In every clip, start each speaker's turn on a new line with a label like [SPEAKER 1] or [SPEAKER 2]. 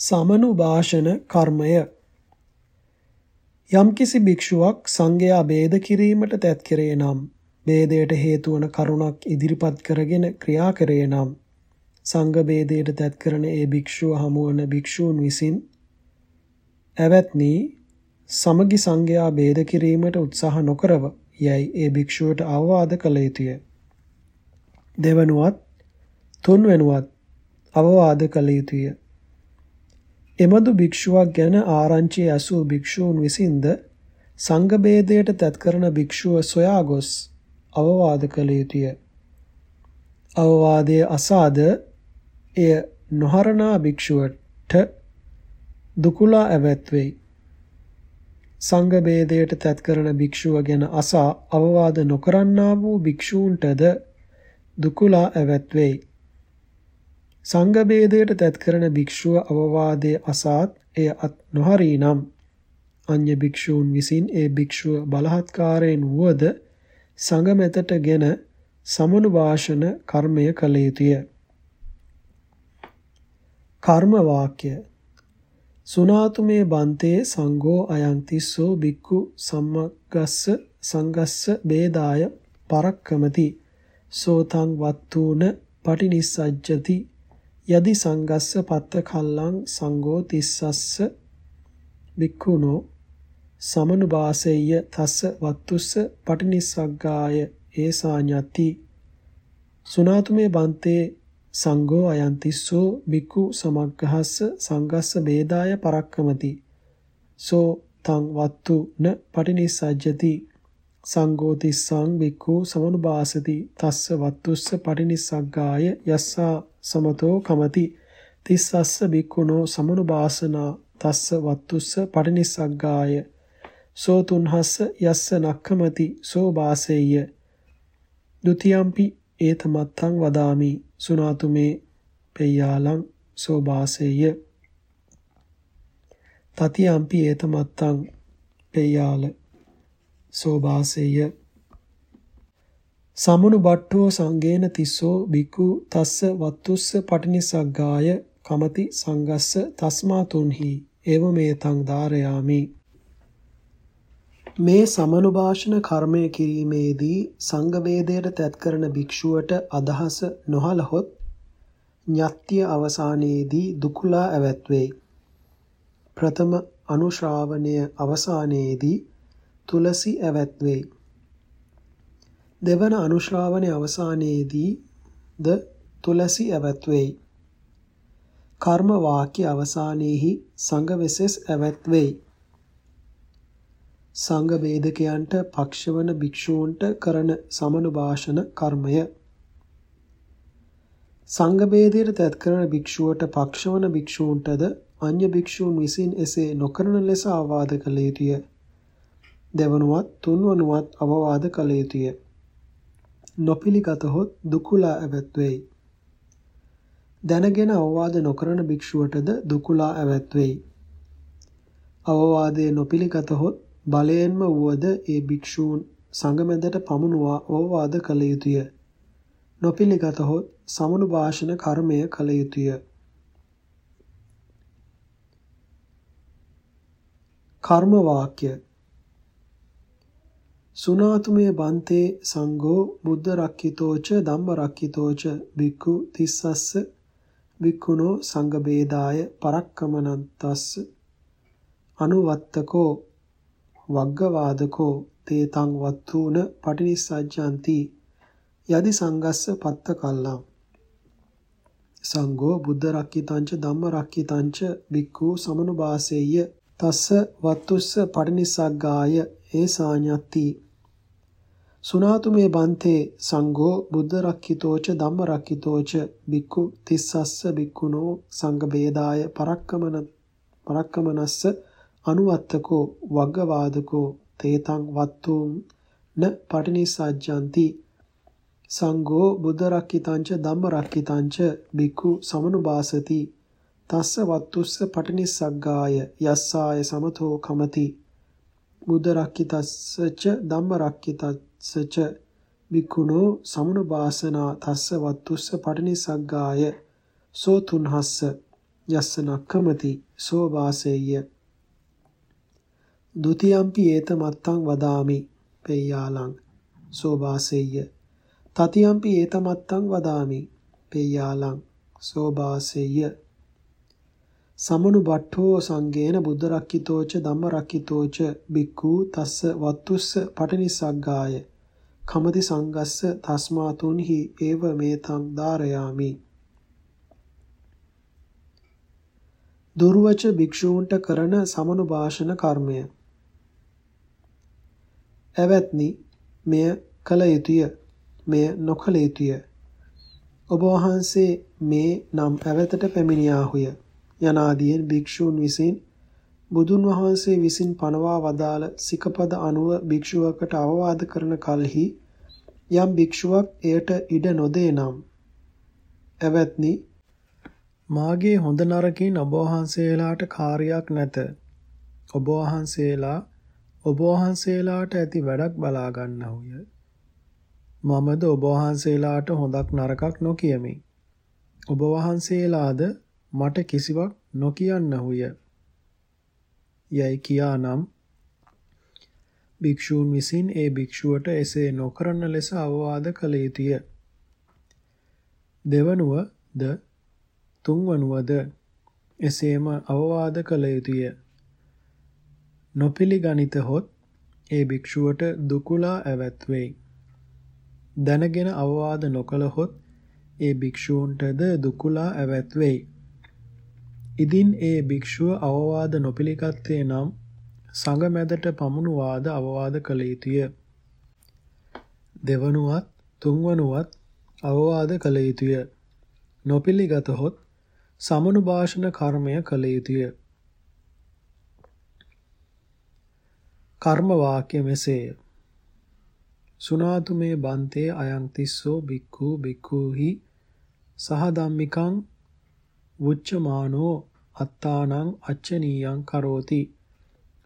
[SPEAKER 1] සමනුභාෂණ කර්මය. යම්කිසි භික්ෂුවක් සංඝයා ભેද කිරීමට තැත් කරේ නම් ભેදයට හේතු වන කරුණක් ඉදිරිපත් කරගෙන ක්‍රියා කරේ නම් සංඝ ભેදයට තැත් කරන ඒ භික්ෂුව හමුවන භික්ෂූන් විසින් ඇවත්නි සමගි සංඝයා ભેද කිරීමට උත්සාහ නොකරව යයි ඒ භික්ෂුවට අවවාද කළ යුතුය. දෙවනුවත් තුන්වෙනුවත් අවවාද කළ යුතුය. එමදු භික්ෂුවක් ගැන ආරංචි ඇසූ භික්ෂූන් විසින්ද සංඝ ભેදයට තත් කරන භික්ෂුව සොයා ගොස් අවවාද කළ යුතුය. අවවාදයේ අසාද එය නොහරනා භික්ෂුවට දුකුලා ඇවැත් වෙයි. සංඝ ભેදයට තත් කරන භික්ෂුව ගැන අසා අවවාද නොකරන්නා වූ භික්ෂූන්ටද දුකුලා ඇවැත් වෙයි. සංඝ ભેදයට තැත් කරන භික්ෂුව අවවාදයේ අසාත් එය අත් නොහරී නම් අන්‍ය භික්ෂූන් විසින් ඒ භික්ෂුව බලහත්කාරයෙන් වුවද සංඝ මෙතටගෙන සමනුභාෂණ කර්මය කළ යුතුය. කර්ම වාක්‍ය. සුනාතුමේ බන්තේ සංඝෝ අයං තිස්සෝ බික්කු සම්මග්ගස්ස සංගස්ස බේදාය පරක්කමති. සෝතං වත්තුන පටිනිස්සජ්ජති යදි සංගස්ස පත්ත කල්ලං සංඝෝ තිස්සස්ස වික්ඛුනෝ සමනුභාසෙය්‍ය තස්ස වත්තුස්ස පටිනිස්සග්ගාය ඒසාඤ්ඤති සුනාතුමේ බන්තේ සංඝෝ අයන්තිස්සෝ බික්ඛු සමග්ගහස්ස සංගස්ස බේදාය පරක්කමති සෝ තං වත්තු න පටිනිස්සජ්ජති සංඝෝ තිස්සං බික්ඛු සමනුභාසති තස්ස වත්තුස්ස පටිනිස්සග්ගාය යස්සා සමතෝ කමති තිස්සස්ස බික්කුණෝ සමනුභාසනා තස්ස වත්තුස්ස පටිනිස්සග්ගාය සෝ තුන්හස්ස යස්ස නක්ඛමති සෝ වාසෙය්‍ය ဒ ුතියම්පි ඒතමත්තං වදාමි සුනාතුමේ පෙය්‍යාලං සෝ වාසෙය්‍ය තතියම්පි ඒතමත්තං පෙය්‍යාල සෝ වාසෙය්‍ය සමනු බට්ඨෝ සංගේන තිස්සෝ බිකු තස්ස වත්තුස්ස පටිනිසග්ගාය කමති සංගස්ස තස්මා තුන්හි. ඒව මේතං ධාරයාමි. මේ සමනුභාෂණ කර්මය කිරීමේදී සංඝ වේදයට තැත් කරන භික්ෂුවට අදහස නොහලහොත් ඤත්‍ය අවසානයේදී දුකුලා ඇවැත් වේ ප්‍රථම අනුශ්‍රාවණය අවසානයේදී තුලසි ඇවැත් වේ දෙවන අනුශ්‍රාවනයේ අවසානයේදී ද තුලසි ඇවත් වෙයි. කර්ම වාක්‍ය අවසානයේහි සංඝ වෙසෙස් ඇවත් වෙයි. සංඝ වේදකයන්ට පක්ෂවන භික්ෂූන්ට කරන සමනුභාෂණ කර්මය සංඝ වේදයට තත් කරන භික්ෂුවට පක්ෂවන භික්ෂූන්ටද අන්‍ය භික්ෂූන් විසින් එසේ නොකරන ලෙස අවවාද කළ යුතුය. දෙවනුවත් තුන්වනුවත් අවවාද කළ යුතුය. නොපිළිගතහොත් දුකුලා ඇවත් වෙයි. දැනගෙන අවවාද නොකරන භික්ෂුවටද දුකුලා ඇවත් වෙයි. අවවාදයේ නොපිළිගතහොත් බලයෙන්ම වුවද ඒ භික්ෂූන් සංගමෙදට පමුණුවා අවවාද කළ යුතුය. නොපිළිගතහොත් සමනුභාෂණ කර්මය කළ යුතුය. කර්ම වාක්‍ය සුනාතුමේ බන්තේ සංඝෝ බුද්ධ රක්ඛිතෝච ධම්ම රක්ඛිතෝච බික්ඛු තිස්සස්ස බික්ඛුනෝ සංඝ බේදාය පරක්කමනන්තස්ස අනුවත්තකෝ වග්ගවාදකෝ තේතං වත්තුන පටිනිස්සජ්ජಂತಿ යදි සංගස්ස පත්ත කල්ලං සංඝෝ බුද්ධ රක්ඛිතංච ධම්ම රක්ඛිතංච බික්ඛු සමනුභාසෙය්‍ය තස්ස වත්තුස්ස පටිනිස්සග්ගාය ඒ සාඤ්ඤත්ති සුනාතුමේ බන්තේ සංඝෝ බුද්ධ රක්ඛිතෝච ධම්ම රක්ඛිතෝච බික්ඛු තිස්සස්ස බික්ඛුනෝ සංඝ බේදාය පරක්කමන පරක්කමනස්ස අනුවත්තකෝ වග්ගවාදකෝ තේතං වත්තුම් න පටිනිසජ්ජಂತಿ සංඝෝ බුද්ධ රක්ඛිතංච ධම්ම රක්ඛිතංච බික්ඛු සමනුභාසති තස්ස වත්තුස්ස පටිනිස්සග්ගාය යස්සාය සමතෝ කමති බුද්ධ රක්ඛිතස්සච ධම්ම රක්ඛිතස්ස සච බික්ඛුනෝ සමුනබාසනා තස්ස වත්තුස්ස පටිනිසග්ගාය. සෝ තුන්හස්ස යස්ස නක්කමති සෝ වාසෙය්‍ය. ဒ ුතියම්පි ඒත මත්තං වදාමි පෙය්‍යාලං සෝ වාසෙය්‍ය. තතියම්පි ඒත මත්තං වදාමි පෙය්‍යාලං සෝ වාසෙය්‍ය. සමනු බට්ඨෝ සංගේන බුද්ධ රක්කිතෝච ධම්ම රක්කිතෝච බික්ඛු තස්ස වත්තුස්ස පටිනිස්සග්ගාය කමති සංගස්ස තස්මාතුන්හි ඒව මේතං ධාරයාමි. දුර්වච භික්ෂූන්ට කරන සමනුභාෂණ කර්මය. ඇවැත්නි මෙය කල යුතුය. මෙය නොකල යුතුය. ඔබ වහන්සේ මේ නම් ඇවතට පැමිණියාහුය. යනාදීන් භික්ෂූන් විසින් බුදුන් වහන්සේ විසින් පනවා වදාළ සිකපද අනුව භික්ෂුවකට අවවාද කරන කලෙහි යම් භික්ෂුවක් එයට ඉඩ නොදේ නම් එවත්නි මාගේ හොඳ නරකින් ඔබ වහන්සේලාට කාර්යයක් නැත. ඔබ වහන්සේලා ඔබ වහන්සේලාට ඇති වැඩක් බලා ගන්නහුය. මමද ඔබ වහන්සේලාට හොඳක් නරකක් නොකියමි. ඔබ වහන්සේලාද මට කිසිවක් නොකියන්නහුය. යයි කියානම් භික්ෂූන් විසින් ඒ භික්ෂුවට එසේ නොකරන ලෙස අවවාද කළ යුතුය. දෙවනුව ද තුන්වනුවද එසේම අවවාද කළ යුතුය. නොපිළිගනිතහොත් ඒ භික්ෂුවට දුකුලා ඇවැත් වෙයි. දැනගෙන අවවාද නොකළහොත් ඒ භික්ෂූන්ටද දුකුලා ඇවැත් වෙයි. ඉදින් ඒ භික්ෂුව අවවාද නොපිළිගත්තේ නම් සංඝ මැදට පමුණුවාද අවවාද කළ යුතුය. දෙවනුවත් තුන්වනුවත් අවවාද කළ යුතුය. නොපිළිගතහොත් සමනුභාෂණ කර්මය කළ යුතුය. කර්ම වාක්‍ය මෙසේය. සුනාතු මේ බන්තේ අයං තිස්සෝ බික්ඛු බික්ඛූහි සහ ධම්මිකං වුච්චමානෝ අත්තානං අච්චනීයං කරෝති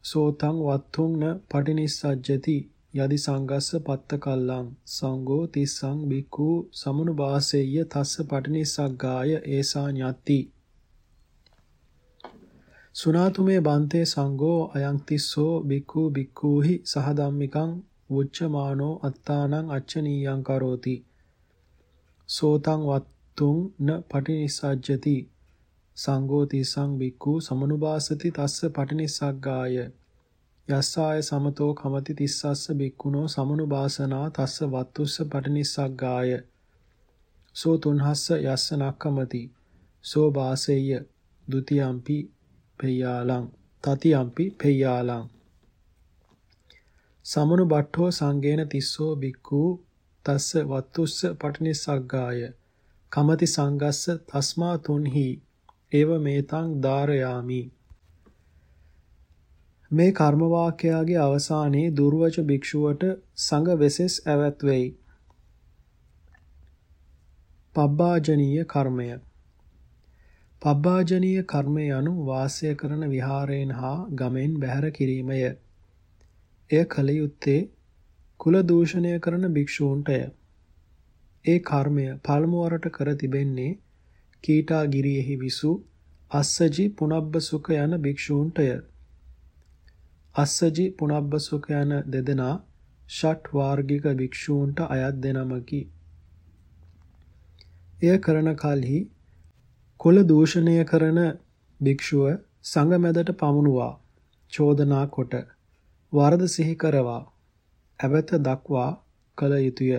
[SPEAKER 1] සෝතං වත්තුං න පටිනිස්සජ්ජති. යදි සංගස්ස පත්ත කල්ලං. සංඝෝ තිස්සං බික්ඛු සමනුභාසෙය්‍ය තස්ස පටිනිස්සග්ගාය ඒසා ඤත්ති. සුනාතුමේ බන්තේ සංඝෝ අයං තිස්සෝ බික්ඛු බික්ඛූහි සහ ධම්මිකං වුච්චමානෝ අත්තානං අච්චනීයං කරෝති. සෝතං වත්තුං න පටිනිස්සජ්ජති. සංඝෝ තිසං බික්ඛු සමනුභාසති තස්ස පටිනිස්සග්ගාය. යස්සාය සමතෝ කමති තිස්සස්ස බික්ඛුනෝ සමනුභාසනා තස්ස වත්තුස්ස පටිනිස්සග්ගාය. සෝ තුන්හස්ස යස්ස නක්කමති සෝ වාසෙය්‍ය ဒ ුතියම්පි පෙය්‍යාලං. තතියම්පි පෙය්‍යාලං. සමනු බට්ඨෝ සංගේන තිස්සෝ බික්ඛු තස්ස වත්තුස්ස පටිනිස්සග්ගාය. කමති සංගස්ස තස්මා තුන්හි ඒව මේතං ධාරයාමි මේ කර්ම වාක්‍යයාගේ අවසානයේ දුර්වච භික්ෂුවට සංඝ වෙසෙස් ඇවැත් වෙයි. පබ්බාජනීය කර්මය පබ්බාජනීය කර්මය යනු වාසය කරන විහාරයෙන් හා ගමෙන් බැහැර කිරීමය. එය කල යුත්තේ කුල දූෂණය කරන භික්ෂූන්ටය. ඒ කර්මය පළමු වරට කර තිබෙන්නේ කීටාගිරියෙහි විසු අස්සජි පුනබ්බසුක යන භික්ෂූන්ටය. අස්සජි පුනබ්බසුක යන දෙදෙනා ෂට් වාර්ගික භික්ෂූන්ට අයත් දෙනමකි. එය කරන කලෙහි කුල දූෂණය කරන භික්ෂුව සංඝ මැදට පමුණුවා චෝදනා කොට වරද සිහි කරවා ඇවත දක්වා කළ යුතුය.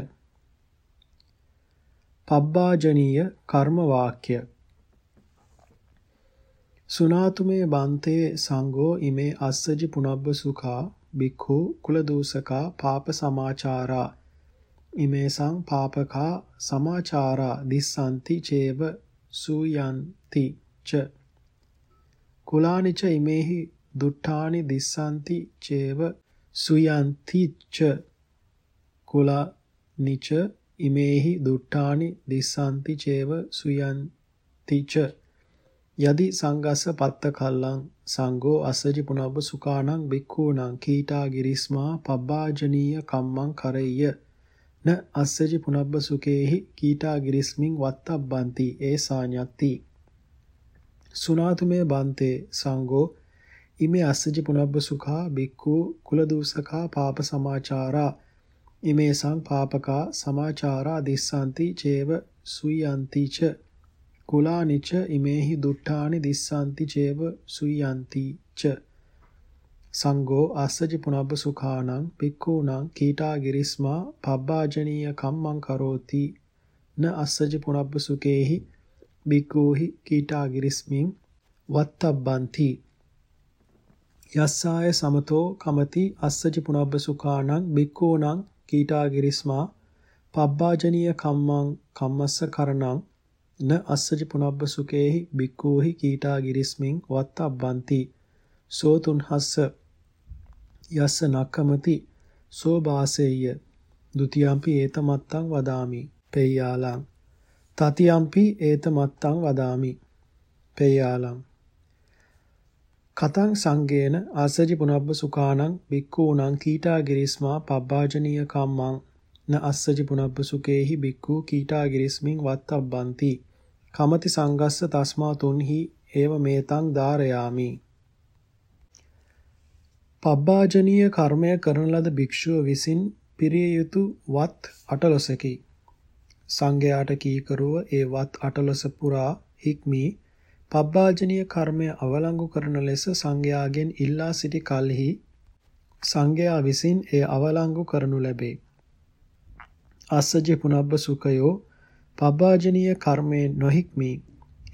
[SPEAKER 1] පබ්බාජනීය කර්ම වාක්‍ය සුනාතුමේ බන්තේ සංඝෝ ඉමේ අස්සජි පුනබ්බ සුඛා බික්ඛු කුල දූසකා පාප සමාචාරා. ඉමේසං පාපකා සමාචාරා දිස්සanti චේව සූයන්ති ච. කුලානිච ඉමේහි දුට්ඨානි දිස්සanti චේව සුයන්ති ච. කුලානිච ඉමේහි දුට්ඨානි දිස්සanti චේව සුයන්ති ච. යදි සංගස්ස පත්ත කල්ලං සංඝෝ අසජි පුනබ්බ සුඛානං බික්ඛූනං කීටා ගිරිස්මා පබ්බාජනීය කම්මං කරෙය්‍ය. න අස්සජි පුනබ්බ සුකේහි කීටා ගිරිස්මින් වත්තබ්බන්ති ඒ සාඤ්ඤත්ති. සුනාතුමේ බන්තේ සංඝෝ ඉමේ අස්සජි පුනබ්බ සුඛා බික්ඛු කුලදූසකා පාප සමාචාරා ඉමේ සං පාපකා සමාචාරා දිස්සanti චේව සුයන්ති ච. කුලානිච ඉමේහි දුට්ඨානි දිස්සanti චේව සුයන්ති ච. සංඝෝ අස්සජි පුනබ්බ සුඛානං පික්ඛූනං කීටා ගිරිස්මා පබ්බාජනීය කම්මං කරෝති. න අස්සජි පුනබ්බ සුකේහි බික්ඛූහි කීටා ගිරිස්මින් වත්තබ්බන්ති. යස්සාය සමතෝ කමති අස්සජි පුනබ්බ සුඛානං බික්ඛූනං කීටාගිරිස්මා පබ්බාජනීය කම්මං කම්මස්ස කරණං න අස්සජි පුනබ්බ සුකේහි බික්ඛූහි කීටාගිරිස්මින් වත්තබ්බන්ති සෝතුන් හස්ස යස්ස නක්කමති සෝ බාසෙය්‍ය ဒ ුතියම්පි ඒතමත්තං වදාමි පෙය්‍යාලං තතියම්පි ඒතමත්තං වදාමි පෙය්‍යාලං කතං සංගේන ආසජි පුනබ්බ සුඛානං බික්ඛූනං කීටා ගිරිස්මා පබ්බාජනීය කම්මං න අස්සජි පුනබ්බ සුකේහි බික්ඛූ කීටා ගිරිස්මින් වත්තබ්බන්ති. කමති සංගස්ස තස්මා තුන්හි ඒව මේතං ධාරයාමි. පබ්බාජනීය කර්මය කරන ලද භික්ෂුව විසින් පිරිය යුතු වත් අටලොසකි. සංඝයාට කීකරුව ඒ වත් අටලොස පුරා හික්මී පබ්බාජනීය කර්මය අවලංගු කරන ලෙස සංඝයාගෙන් ඉල්ලා සිටි කලෙහි සංඝයා විසින් එය අවලංගු කරනු ලැබේ. අස්සජ පුනබ්බ සුඛයෝ පබ්බාජනීය කර්මයෙන් නොහික්මී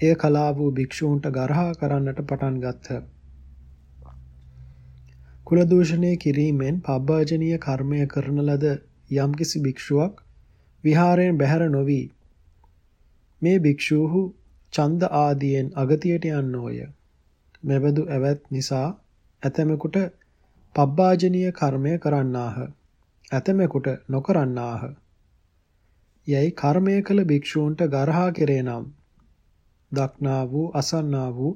[SPEAKER 1] එය කලා වූ භික්ෂූන්ට ගරහා කරන්නට පටන් ගත්හ. කුල දූෂණය කිරීමෙන් පබ්බාජනීය කර්මය කරන ලද යම්කිසි භික්ෂුවක් විහාරයෙන් බැහැර නොවි මේ භික්ෂූහු ඡන්ද ආදියෙන් අගතියට යන්නෝය. මෙබඳු ඇවැත් නිසා ඇතමෙකුට පබ්බාජනීය කර්මය කරන්නාහ. ඇතමෙකුට නොකරන්නාහ. යයි කර්මය කළ භික්ෂූන්ට ගරහා කෙරේ නම් දක්නා වූ අසන්නා වූ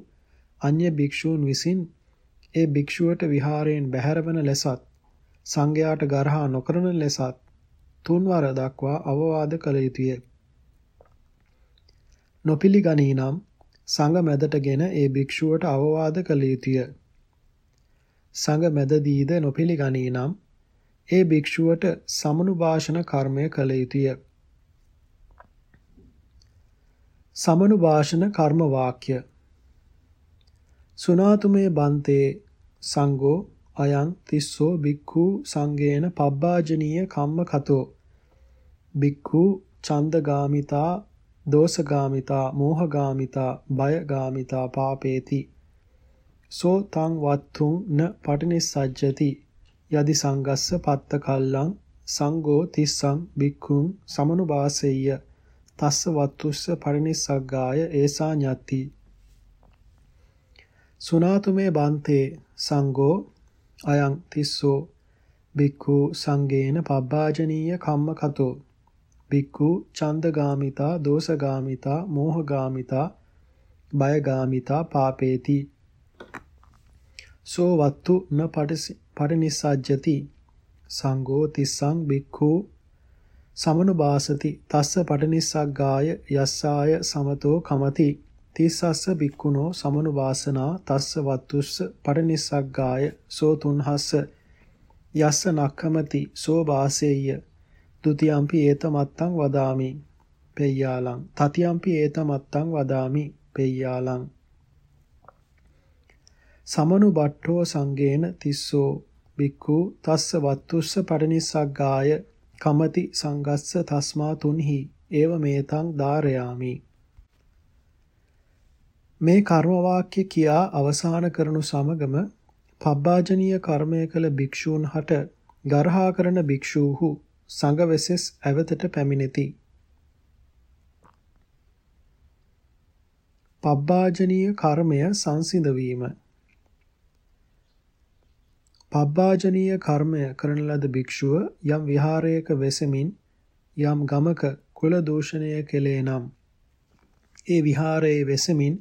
[SPEAKER 1] අන්‍ය භික්ෂූන් විසින් ඒ භික්ෂුවට විහාරයෙන් බැහැරවන ලෙසත් සංඝයාට ගරහා නොකරන ලෙසත් තුන්වර දක්වා අවවාද කළ යුතුය. නොපිළිගනී නම් සංඝ මැදටගෙන ඒ භික්ෂුවට අවවාද කළ යුතුය. සංඝ මැදදීද නොපිළිගනී නම් ඒ භික්ෂුවට සමනුභාෂණ කර්මය කළ යුතුය. සමනුභාෂණ කර්ම වාක්‍ය සුනාතුමේ බන්තේ සංඝෝ අයං තිස්සෝ බික්ඛු සංගේන පබ්බාජනීය කම්ම කතෝ බික්ඛු චන්දගාමිතා දෝසගාමිතා මෝහගාමිතා බයගාමිතා පාපේති. සෝ තං වත්තුං න පටිනිස්සජ්ජති. යදි සංගස්ස පත්ත කල්ලං සංඝෝ තිස්සං බික්ඛුං සමනුභාසෙය්‍ය තස්ස වත්තුස්ස පරිනිස්සග්ගාය ඒසා ඤත්ති. සුනාතුමේ බන්තේ සංඝෝ අයං තිස්සෝ බික්ඛු සංගේන පබ්බාජනීය කම්ම කතෝ බික්ඛු ඡන්දගාමිතා දෝසගාමිතා මෝහගාමිතා බයගාමිතා පාපේති. සෝ වත්තු න පටිනිස්සජ්ජති. සංඝෝ තිස්සං බික්ඛු සමනුබාසති. තස්ස පටිනිස්සග්ගාය යස්සාය සමතෝ කමති. තිස්සස්ස බික්ඛුනෝ සමනුවාසනා තස්ස වත්තුස්ස පටිනිස්සග්ගාය සෝ තුන්හස්ස. යස්ස නක්ඛමති. සෝ වාසෙය්‍ය. ဒ ුතියම්පි ඒතමත්තං වදාමි. පෙය්‍යාලං. තතියම්පි ඒතමත්තං වදාමි. පෙය්‍යාලං. සමනු බට්ඨෝ සංගේන තිස්සෝ. බික්ඛු තස්ස වත්තුස්ස පරිනිස්සග්ගාය. කමති සංගස්ස තස්මා තුන්හි. ඒව මේතං ධාරයාමි. මේ කර්ම වාක්‍ය කියා අවසාන කරනු සමගම පබ්බාජනීය කර්මය කළ භික්ෂූන් හට ගර්හා කරන භික්ෂූහු සංඝවෙසෙස් ඇවතට පැමිණෙති. පබ්බාජනීය කර්මය සංසිඳවීම පබ්බාජනීය කර්මය කරන ලද භික්ෂුව යම් විහාරයක වෙසමින් යම් ගමක කුල දූෂණය කෙලේ නම් ඒ විහාරයේ වෙසමින්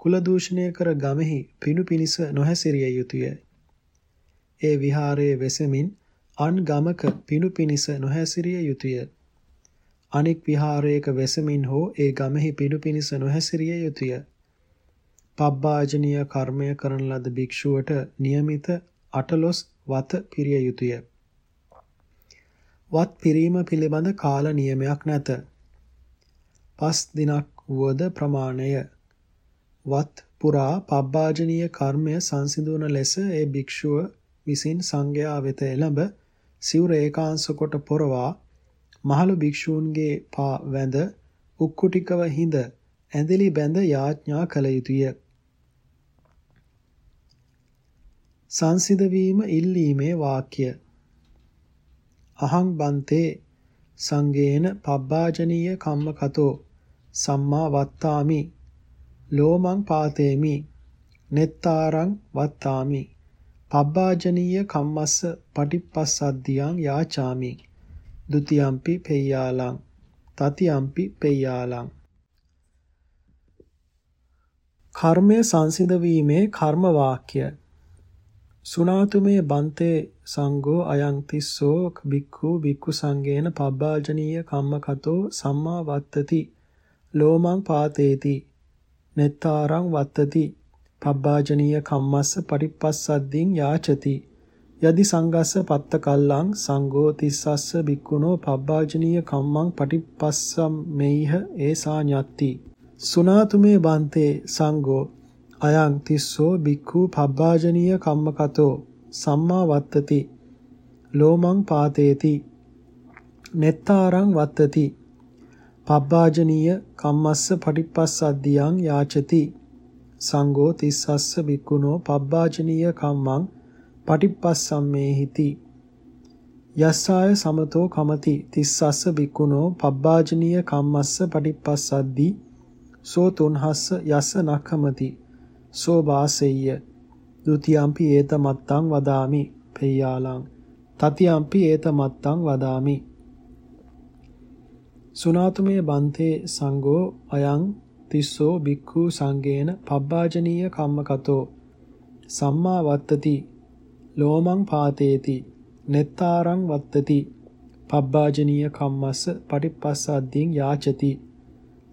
[SPEAKER 1] කුල දූෂණය කර ගමෙහි පිණු පිනිස නොහැසිරිය යුතුය. ඒ විහාරයේ වෙසමින් අන් ගමක පිණු පිනිස නොහැසිරිය යුතුය. අනෙක් විහාරයක වෙසමින් හෝ ඒ ගමෙහි පිණු පිනිස නොහැසිරිය යුතුය. පබ්බාජනීය කර්මය කරන ලද භික්ෂුවට નિયમિત අටලොස් වත පිරිය යුතුය. වත් පිරීම පිළිබඳ කාල නියමයක් නැත. පස් දිනක් වුවද ප්‍රමාණය. වත් පුරා පබ්බාජනීය කර්මය සංසිඳුවන ලෙස ඒ භික්ෂුව විසින් සංඝයා වෙත එළඹ සිවුර ඒකාංශ කොට පොරවා මහලු භික්ෂූන්ගේ පා වැඳ උක්කුටිකව හිඳ ඇඳලි බැඳ යාඥා කළ යුතුය. සංසිද වීම ඉල්ලීමේ වාක්‍ය. අහං බන්තේ සංගේන පබ්බාජනීය කම්මකතෝ සම්මා වත්තාමි. ලෝමං පාතේමි. නෙත්තාරං වත්තාමි. පබ්බාජනීය කම්මස්ස පටිප්පස්සද්ධියං යාචාමි. ဒ ුතියම්පි පෙය්‍යාලං. තතියම්පි පෙය්‍යාලං. කර්මය සංසිඳ වීමේ කර්ම වාක්‍ය. සුනාතුමේ බන්තේ සංඝෝ අයං තිස්සෝ බික්ඛු බික්ඛු සංඝේන පබ්බාජනීය කම්මකතෝ සම්මා වත්තති. ලෝමං පාතේති. නෙත්තාරං වත්තති. පබ්බාජනීය කම්මස්ස පටිපස්සද්දින් යාචති. යදි සංගස්ස පත්ත කල්ලං සංඝෝ තිස්සස්ස බික්කුණෝ පබ්බාජනීය කම්මං පටිපස්සම් මෙයිහ ඒසා ඤත්ති. සුනාතුමේ බන්තේ සංඝෝ අයං තිස්සෝ බික්ඛු පබ්බාජනීය කම්මකතෝ සම්මා වත්තති. ලෝමං පාතේති. නෙත්තාරං වත්තති. පබ්බාජනීය කම්මස්ස පටිපස්සද්ධියං යාචති. සංඝෝ තිස්සස්ස බික්කුණෝ පබ්බාජනීය කම්මං පටිපස්සම්මේහිති යස්සාය සමතෝ කමති තිස්සස්ස බික්කුණෝ පබ්බාජනීය කම්මස්ස පටිපස්සද්දි සෝ තුන්හස්ස යස්ස නක්ඛමති සෝ වාසෙය්‍ය ဒ ුතියම්පි ඒත මත්තං වදාමි පෙය්‍යාලං. තතියම්පි ඒත මත්තං වදාමි. සුනාතුමේ බන්තේ සංඝෝ අයං තිස්සෝ බික්ඛු සංගේන පබ්බාජනීය කම්මකතෝ. සම්මා වත්තති. ලෝමං පාතේති. නෙත්තාරං වත්තති. පබ්බාජනීය කම්මස්ස පටිපස්සද්දීන් යාචති.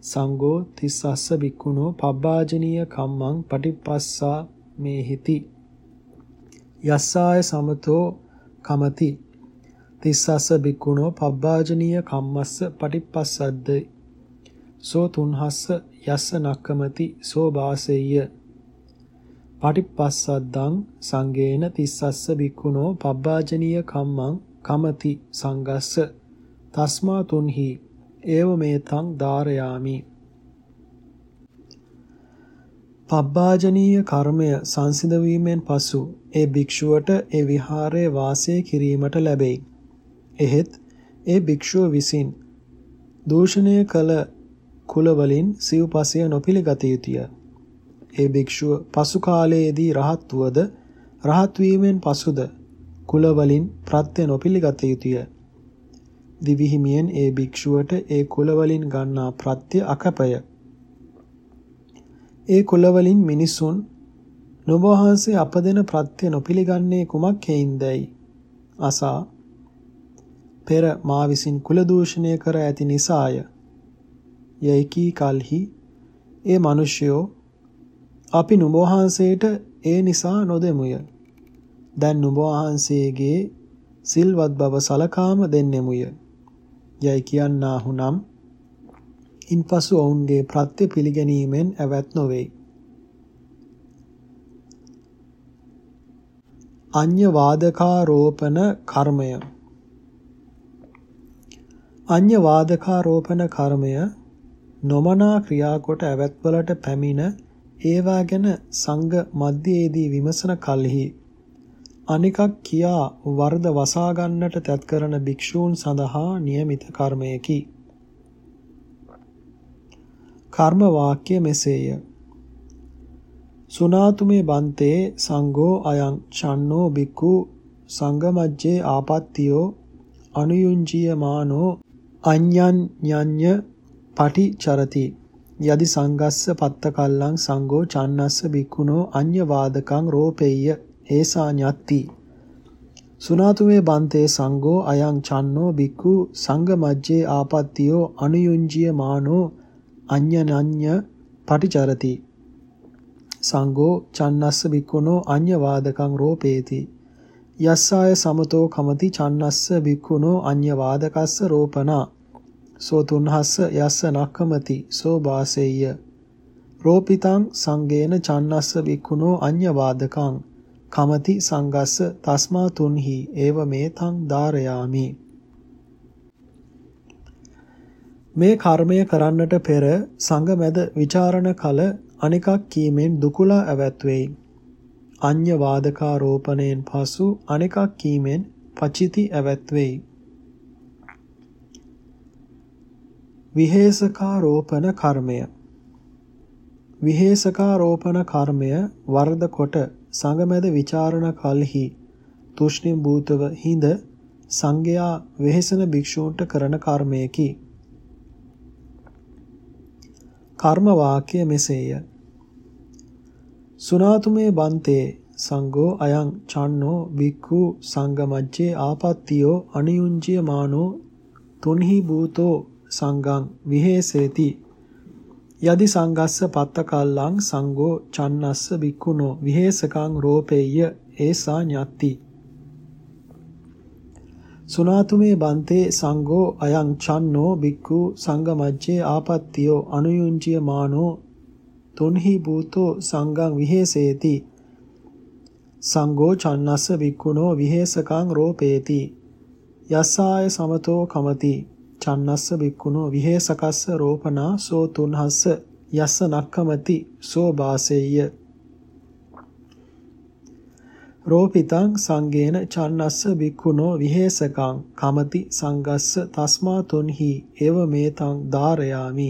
[SPEAKER 1] සංඝෝ තිස්සස්ස බික්කුණෝ පබ්බාජනීය කම්මං පටිපස්සා මේහිති. යස්සාය සමතෝ කමති. තිස්සස්ස බික්කුණෝ පබ්බාජනීය කම්මස්ස පටිපස්සද්ද. සෝ තුන්හස්ස යස්ස නක්කමති සෝ වාසෙය්‍ය පටිපස්සද්දං සංගේන තිස්සස්ස බික්කුණෝ පබ්බාජනීය කම්මං කමති සංගස්ස. තස්මා තුන්හි ඒව මේතං ධාරයාමි. පබ්බාජනීය කර්මය සංසිඳ වීමෙන් පසු ඒ භික්ෂුවට ඒ විහාරයේ වාසය කිරීමට ලැබෙයි. එහෙත් ඒ භික්ෂුව විසින් දූෂණය කළ කුල වලින් සිව්පසය නොපිළගත යුතුය. ඒ භික්ෂුව පසු කාලයේදී රහත් වුවද රහත් වීමෙන් පසුද කුල වලින් ප්‍රත්‍ය නොපිළගත යුතුය. දිවිහිමියෙන් ඒ භික්ෂුවට ඒ කුලවලින් ගන්නා ප්‍රත්‍ය අකපය. ඒ කුලවලින් මිනිසුන් නුඹවහන්සේ අප දෙන ප්‍රත්‍ය නොපිළිගන්නේ කුමක් හේින්දයි අසා පෙර මා විසින් කුල දූෂණය කර ඇති නිසාය යයිකී කල්හි ඒ මිනිසයෝ අපි නුඹවහන්සේට ඒ නිසා නොදෙමුය. දැන් නුඹවහන්සේගේ සිල්වත් බව සලකාම දෙන්නෙමුය. යයි කියන්නාහු නම් ඉන්පසු ඔවුන්ගේ ප්‍රත්‍ය පිළිගැනීමෙන් ඇවත් නොවේ. අඤ්‍ය වාදකාරෝපන කර්මය. අඤ්‍ය වාදකාරෝපන කර්මය නොමනා ක්‍රියා කොට ඇවැත්වලට පැමිණ ඒවා ගැන සංඝ මධ්‍යයේදී විමසන කල්හි අනිකක් කියා වර්ධ වසා ගන්නට තැත් කරන භික්ෂූන් සඳහා નિયમિત කර්මයකි. කර්ම වාක්‍ය මෙසේය. සුනාතුමේ බන්තේ සංඝෝ අයං චන්නෝ බික්ඛු සංගමජ්ජේ ආපත්තියෝ අනුයුංජීයමානෝ අඤ්ඤඤ්ඤ පටිචරති. යදි සංගස්ස පත්ත කල්ලං සංඝෝ චන්නස්ස බික්ඛුනෝ අඤ්ඤ වාදකං රෝපෙය්‍ය ඒසා ඤත්ති. සුනාතුමේ බන්තේ සංඝෝ අයං චන්නෝ බික්ඛු සංඝ මජ්ජේ ආපත්තියෝ අනුයුංජිය මානෝ අඤ්ඤනඤ්ඤ පටිචරති. සංඝෝ චන්නස්ස බික්කුණෝ අඤ්ඤවාදකං රෝපේති. යස්සාය සමතෝ කමති චන්නස්ස බික්කුණෝ අඤ්ඤවාදකස්ස රෝපනා සෝ තුන්හස්ස යස්ස නක්කමති සෝ වාසෙය්‍ය රෝපිතං සංගේන චන්නස්ස බික්කුණෝ අඤ්ඤවාදකං කමති සංගස්ස තස්මා තුන්හි ඒව මේතං ධාරයාමි මේ කර්මය කරන්නට පෙර සංඝ මැද ਵਿਚාරණ කල අනිකක් කීමෙන් දුකුලා ඇවැත් වෙයි. අඤ්‍ය වාදකාරෝපණයෙන් පසු අනිකක් කීමෙන් පචිති ඇවැත් වෙයි. විහෙසකාරෝපණ කර්මය විහෙසකාරෝපණ කර්මය වර්ධ කොට සංගමෙද ਵਿਚාරණ කලෙහි තුෂ්ණි භූතව හිඳ සංඝයා වෙහෙසන භික්ෂූන්ට කරන කර්මයකි. කර්ම වාක්‍ය මෙසේය. සුනාතුමේ බන්තේ සංඝෝ අයං චන්නෝ බික්ඛු සංගමජ්ජේ ආපත්තියෝ අනියුංජිය මානෝ තුන්හි භූතෝ සංගං විහෙසේති. යදි සංගස්ස පත්තකල්ලං සංඝෝ චන්නස්ස බික්ඛුනෝ විහෙසකං රෝපේය. ඒසා ඤත්ති. සුනාතුමේ බන්තේ සංඝෝ අයං චන්නෝ බික්ඛු සංගමජ්ජේ ආපත්තියෝ අනුයුංජිය මානෝ තුන්හි භූතෝ සංඝං විහෙසේති. සංඝෝ චන්නස්ස බික්ඛුනෝ විහෙසකං රෝපේති. යස්සාය සමතෝ කමති. චන්නස්ස බික්ඛුනෝ විහෙසකස්ස රෝපනා සෝ තුන්හස්ස යස්ස නක්කමති සෝ බාසෙය්‍ය රෝපිතං සංගේන චන්නස්ස බික්ඛුනෝ විහෙසකං කමති සංගස්ස තස්මා තුන්හි එව මේතං ධාරයාමි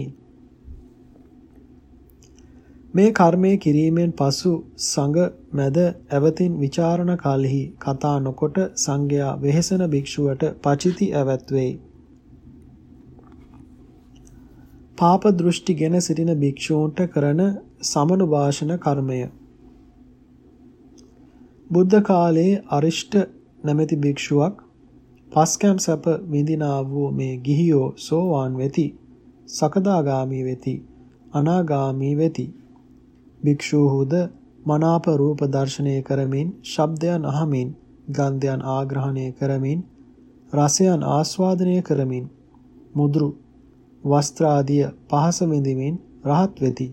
[SPEAKER 1] මේ කර්මය කිරීමෙන් පසු සංඝ මැද ඇවතින් ਵਿਚාරණ කලෙහි කතා නොකොට සංඝයා වෙහෙසන භික්ෂුවට පචිති ඇවැත් වෙයි. පාප දෘෂ්ටිගෙන සිටින භික්ෂූන්ට කරන සමනුභාෂණ කර්මය. බුද්ධ කාලයේ අරිෂ්ඨ නැමැති භික්ෂුවක් පස්කම් සැප විඳිනා වූ මේ ගිහියෝ සෝවාන් වෙති සකදාගාමි වෙති අනාගාමි වෙති. භික්ෂූහුද මනාප රූප දර්ශනය කරමින් ශබ්දයන් අහමින් ගන්ධයන් ආග්‍රහණය කරමින් රසයන් ආස්වාදනය කරමින් මුදුරු වස්ත්‍රාදිය පහස විඳිමින් රහත් වෙති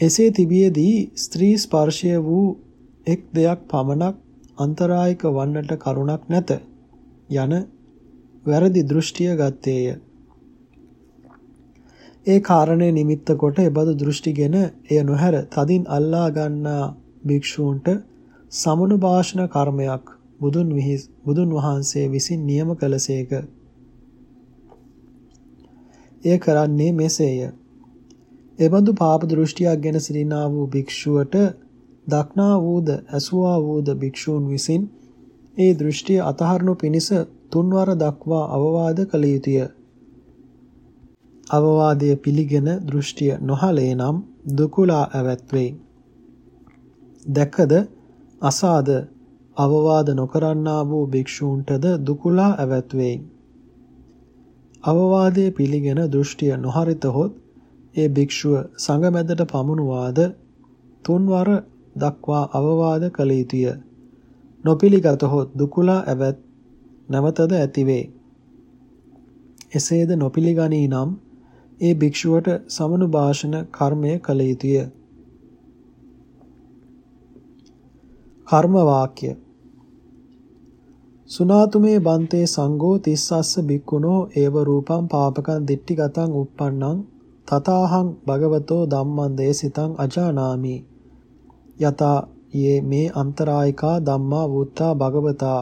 [SPEAKER 1] එසේ තිබියදී ස්ත්‍රී ස්පර්ශය වූ එක් දෙයක් පමණක් අන්තරායික වන්නට කරුණක් නැත යන වැරදි දෘෂ්ටිය ගත්තේය. ඒ කාරණේ නිමිත්ත කොට එබඳු දෘෂ්ටිගෙන එය නොහැර තදින් අල්ලා ගන්නා භික්ෂූන්ට සමනු භාෂණ කර්මයක් බුදුන් බුදුන් වහන්සේ විසින් නියම කළසේක. එය කරන්නේ මෙසේය. එබඳු පාප දෘෂ්ටියක් ගැන සිටිනා වූ භික්ෂුවට දක්නා වූද ඇසුවා වූද භික්ෂූන් විසින් ඒ දෘෂ්ටිය අතහරනු පිණිස තුන්වර දක්වා අවවාද කළ යුතුය. අවවාදය පිළිගෙන දෘෂ්ටිය නොහලේ නම් දුකුලා ඇවැත් වෙයි. දැකද අසාද අවවාද නොකරන්නා වූ භික්ෂූන්ටද දුකුලා ඇවැත් වෙයි. අවවාදයේ පිළිගෙන දෘෂ්ටිය නොහරිතහොත් ඒ භික්ෂුව සංඝ මැදට පමුණුවාද තුන්වර දක්වා අවවාද කළ යුතුය. නොපිළිගතහොත් දුකුලා ඇවත් නැවතද ඇතිවේ. එසේද නොපිළිගනී නම් ඒ භික්ෂුවට සමනු භාෂණ කර්මය කළ යුතුය. කර්ම වාක්‍ය සුනාතුමේ බන්තේ සංඝෝ තිස්සස්ස බික්කුණෝ ඒව රූපං පාපකං දිට්ඨිගතං uppannං තථාහං භගවතෝ ධම්මං දේසිතං අජානාමි. යතා යේ මේ අන්තරායිකා ධම්මා වූත්තා භගවතා.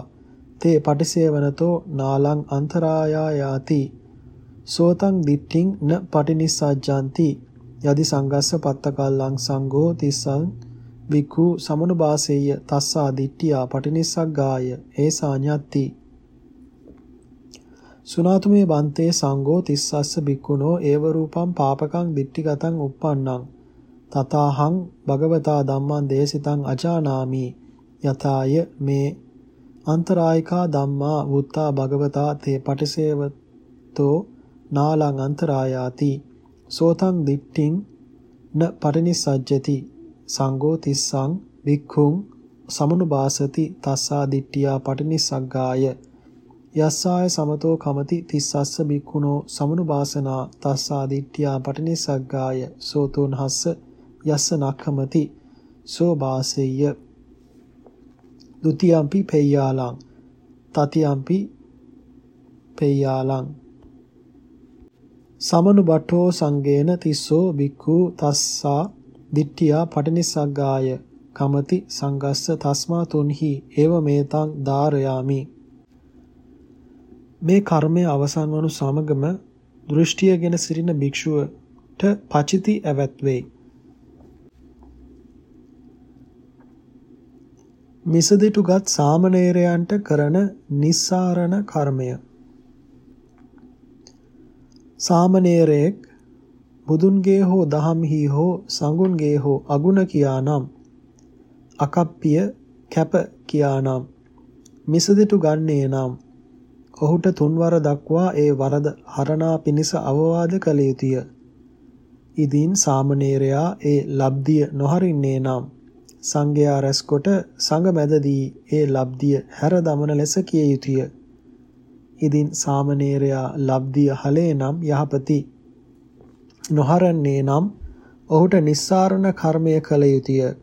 [SPEAKER 1] තේ පටිසේවනතෝ නාලං අන්තරායා යාති සෝතං දිට්ඨින් න පටිනිස්සජ්ජಂತಿ යදි සංගස්ස පත්තකල්ලං සංඝෝ තිස්සං බික්ඛු සමනුබාසෙය්‍ය තස්සා දිට්ඨියා පටිනිස්සග්ගාය ඒසා ඤත්ති සුනාතුමේ බන්තේ සංඝෝ තිස්සස්ස බික්කුණෝ ඒව රූපං පාපකං දිට්ඨිගතං uppannං තථාහං භගවතා ධම්මං දේසිතං අජානාමි. යතාය මේ. අන්තරායිකා ධම්මා වුත්තා භගවතා තේ පටිසේවතෝ නාලං අන්තරායාති. සෝතං දිට්ඨින් න පරිනිසජ්ජති සංඝෝ තිස්සං වික්ඛුං සමනුබාසති තස්සා දිට්ඨියා පටිනිස්සග්ගාය. යස්සාය සමතෝ කමති තිස්සස්ස බික්ඛුනෝ සමනුබාසනා තස්සා දිට්ඨියා පටිනිස්සග්ගාය. සෝතෝන් හස්ස යස්ස නක්ඛමති සෝ බාසෙය්‍ය ဒ ුතියම්පි පෙය්‍යාලං තතියම්පි පෙය්‍යාලං සමනුබට්ඨෝ සංගේන තිස්සෝ බික්ඛු තස්සා දිට්ඨියා පටිනිස්සග්ගාය. කමති සංගස්ස තස්මා තුන්හි. ඒව මේතං ධාරයාමි. මේ කර්මය අවසන් වනු සමගම දෘෂ්ටියගෙන සිටින භික්ෂුවට පචිති ඇවැත් වෙයි මිසදිටුගත් සාමණේරයන්ට කරන නිස්සාරණ කර්මය. සාමණේරයෙක් බුදුන්ගේ හෝ දහම්හි හෝ සඟුන්ගේ හෝ අගුණ කියානම් අකප්පිය කැප කියානම් මිසදිටු ගන්නේ නම් ඔහුට තුන්වර දක්වා ඒ වරද හරණා පිණිස අවවාද කළ යුතුය. ඉදින් සාමණේරයා ඒ ලබ්ධිය නොහරින්නේ නම් සංඝයා රැස්කොට සංඝ මැදදී ඒ ලබ්ධිය හැර දමන ලෙස කිය යුතුය. ඉදින් සාමණේරයා ලබ්ධිය හලේ නම් යහපති නොහරන්නේ නම් ඔහුට නිස්සාරණ කර්මය කළ යුතුය.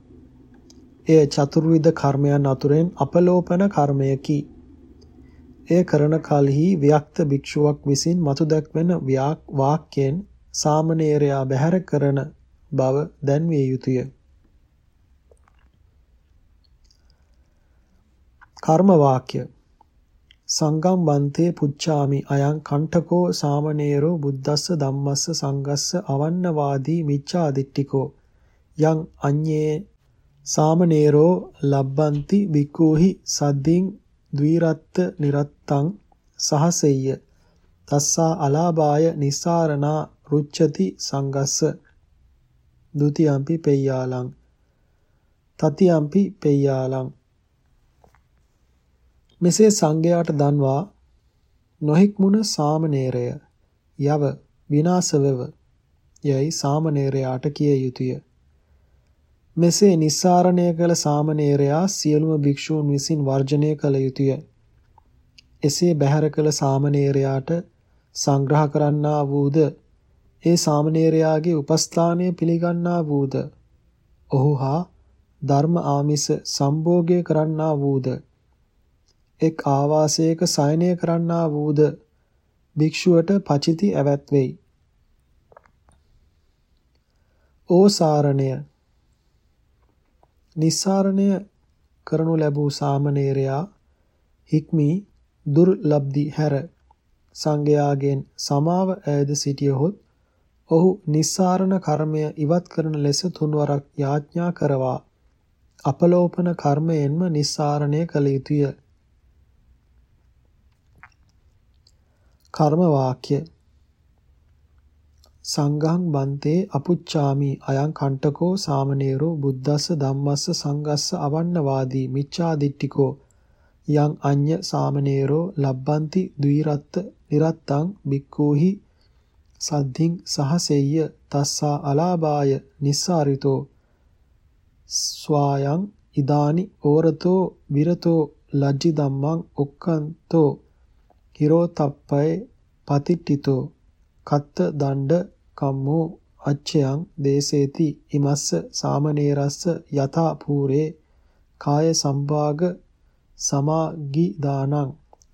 [SPEAKER 1] එය චතුර්විධ කර්මයන් අතුරෙන් අපලෝපන කර්මයකි. එය කරන කලෙහි ව්‍යක්ත භික්ෂුවක් විසින් මතු දැක්වෙන වාක්‍යයෙන් සාමණේරයා බැහැර කරන බව දැන්විය යුතුය. කර්ම වාක්‍ය සංගම් බන්තේ පුච්චාමි අයං කණ්ඨකෝ සාමණේරෝ බුද්දස්ස ධම්මස්ස සංගස්ස අවන්නවාදී මිච්ඡා දිට්ඨිකෝ යං අඤ්ඤේ සාමනේරෝ ලබ්බන්ති බික්ඛූහි සද්දින් ද්විරත්ත නිරත්තං සහසෙය්‍ය තස්සා අලාභාය නිස්සාරණා රුච්චති සංගස්ස ဒ ුතියම්පි පෙය්‍යාලං තතියම්පි පෙය්‍යාලං මෙසේ සංඝයාට දන්වා නොහික්මුණ සාමනේරය යව විනාශ වෙව යයි සාමනේරයාට කිය යුතුය. මෙසේ නිස්සාරණය කළ සාමණේරයා සියලුම භික්ෂූන් විසින් වර්ජනය කළ යුතුය. එසේ බැහැර කළ සාමණේරයාට සංග්‍රහ කරන්නා වූද? ඒ සාමණේරයාගේ උපස්ථානය පිළිගන්නා වූද? ඔහු හා ධර්ම ආමිස සම්භෝගය කරන්නා වූද? එක් ආවාසයක සයනය කරන්නා වූද භික්ෂුවට පචිති ඇවැත් වෙයි. ඕසාරණය නිස්සාරණය කරනු ලැබූ සාමණේරයා හික්මී දුර්ලබ්ධි හැර සංඝයාගෙන් සමාව ඈද සිටියහොත් ඔහු නිස්සාරණ කර්මය ඉවත් කරන ලෙස තුන්වරක් යාඥා කරවා අපලෝපන කර්මයෙන්ම නිස්සාරණය කළ යුතුය. කර්ම වාක්‍ය. සංඝං බන්තේ අපුච්චාමි අයං කණ්ඨකෝ සාමනීරෝ බුද්දස්ස ධම්මස්ස සංගස්ස අවන්නවාදී මිච්ඡා දිට්ඨිකෝ යං අඤ්ඤ සාමනීරෝ ලබ්බන්ති ද්විරත්ත නිරත්තං බික්ඛූහි සද්ධින් සහසෙය්‍ය තස්සා අලාභාය නිස්සාරිතෝ ස්වායං ඉදානි ඕරතෝ විරතෝ ලජ්ජි ධම්මං ඔක්කන්තෝ හිරෝතප්පය පතිට්ඨිතෝ. කත්ත දණ්ඩ කම්මෝ අච්චයන් දේසේති. ඉමස්ස සාමනීරස්ස යතා පූරේ කාය සම්භාග සමාගි දානං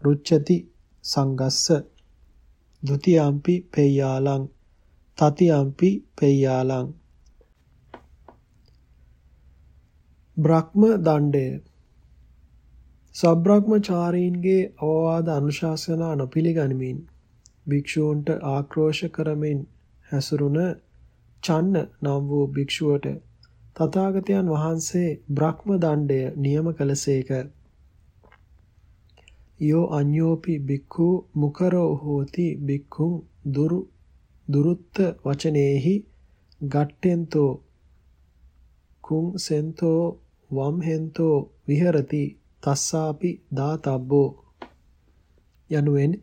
[SPEAKER 1] රුච්චති සංගස්ස. ဒ ුතියම්පි පෙය්‍යාලං. තතියම්පි පෙය්‍යාලං. බ්‍රහ්ම දණ්ඩය. සබ්‍රහ්මචාරීන්ගේ අවවාද අනුශාසනා නොපිළිගනිමින් භික්ෂූන්ට ආක්‍රෝෂ කරමින් හැසුරුණ චන්න නම් වූ භික්ෂුවට තථාගතයන් වහන්සේ බ්‍රහ්ම දණ්ඩය නියම කළසේක. යෝ අඤ්ඤෝපි බික්ඛු මුකරෝ හෝති බික්ඛුං දුරු දුරුත්ත වචනේහි ගට්ටෙන්තෝ කුං සෙන්තෝ වම්හෙන්තෝ විහෙරති තස්සාපි දාතබ්බෝ යනුවෙන්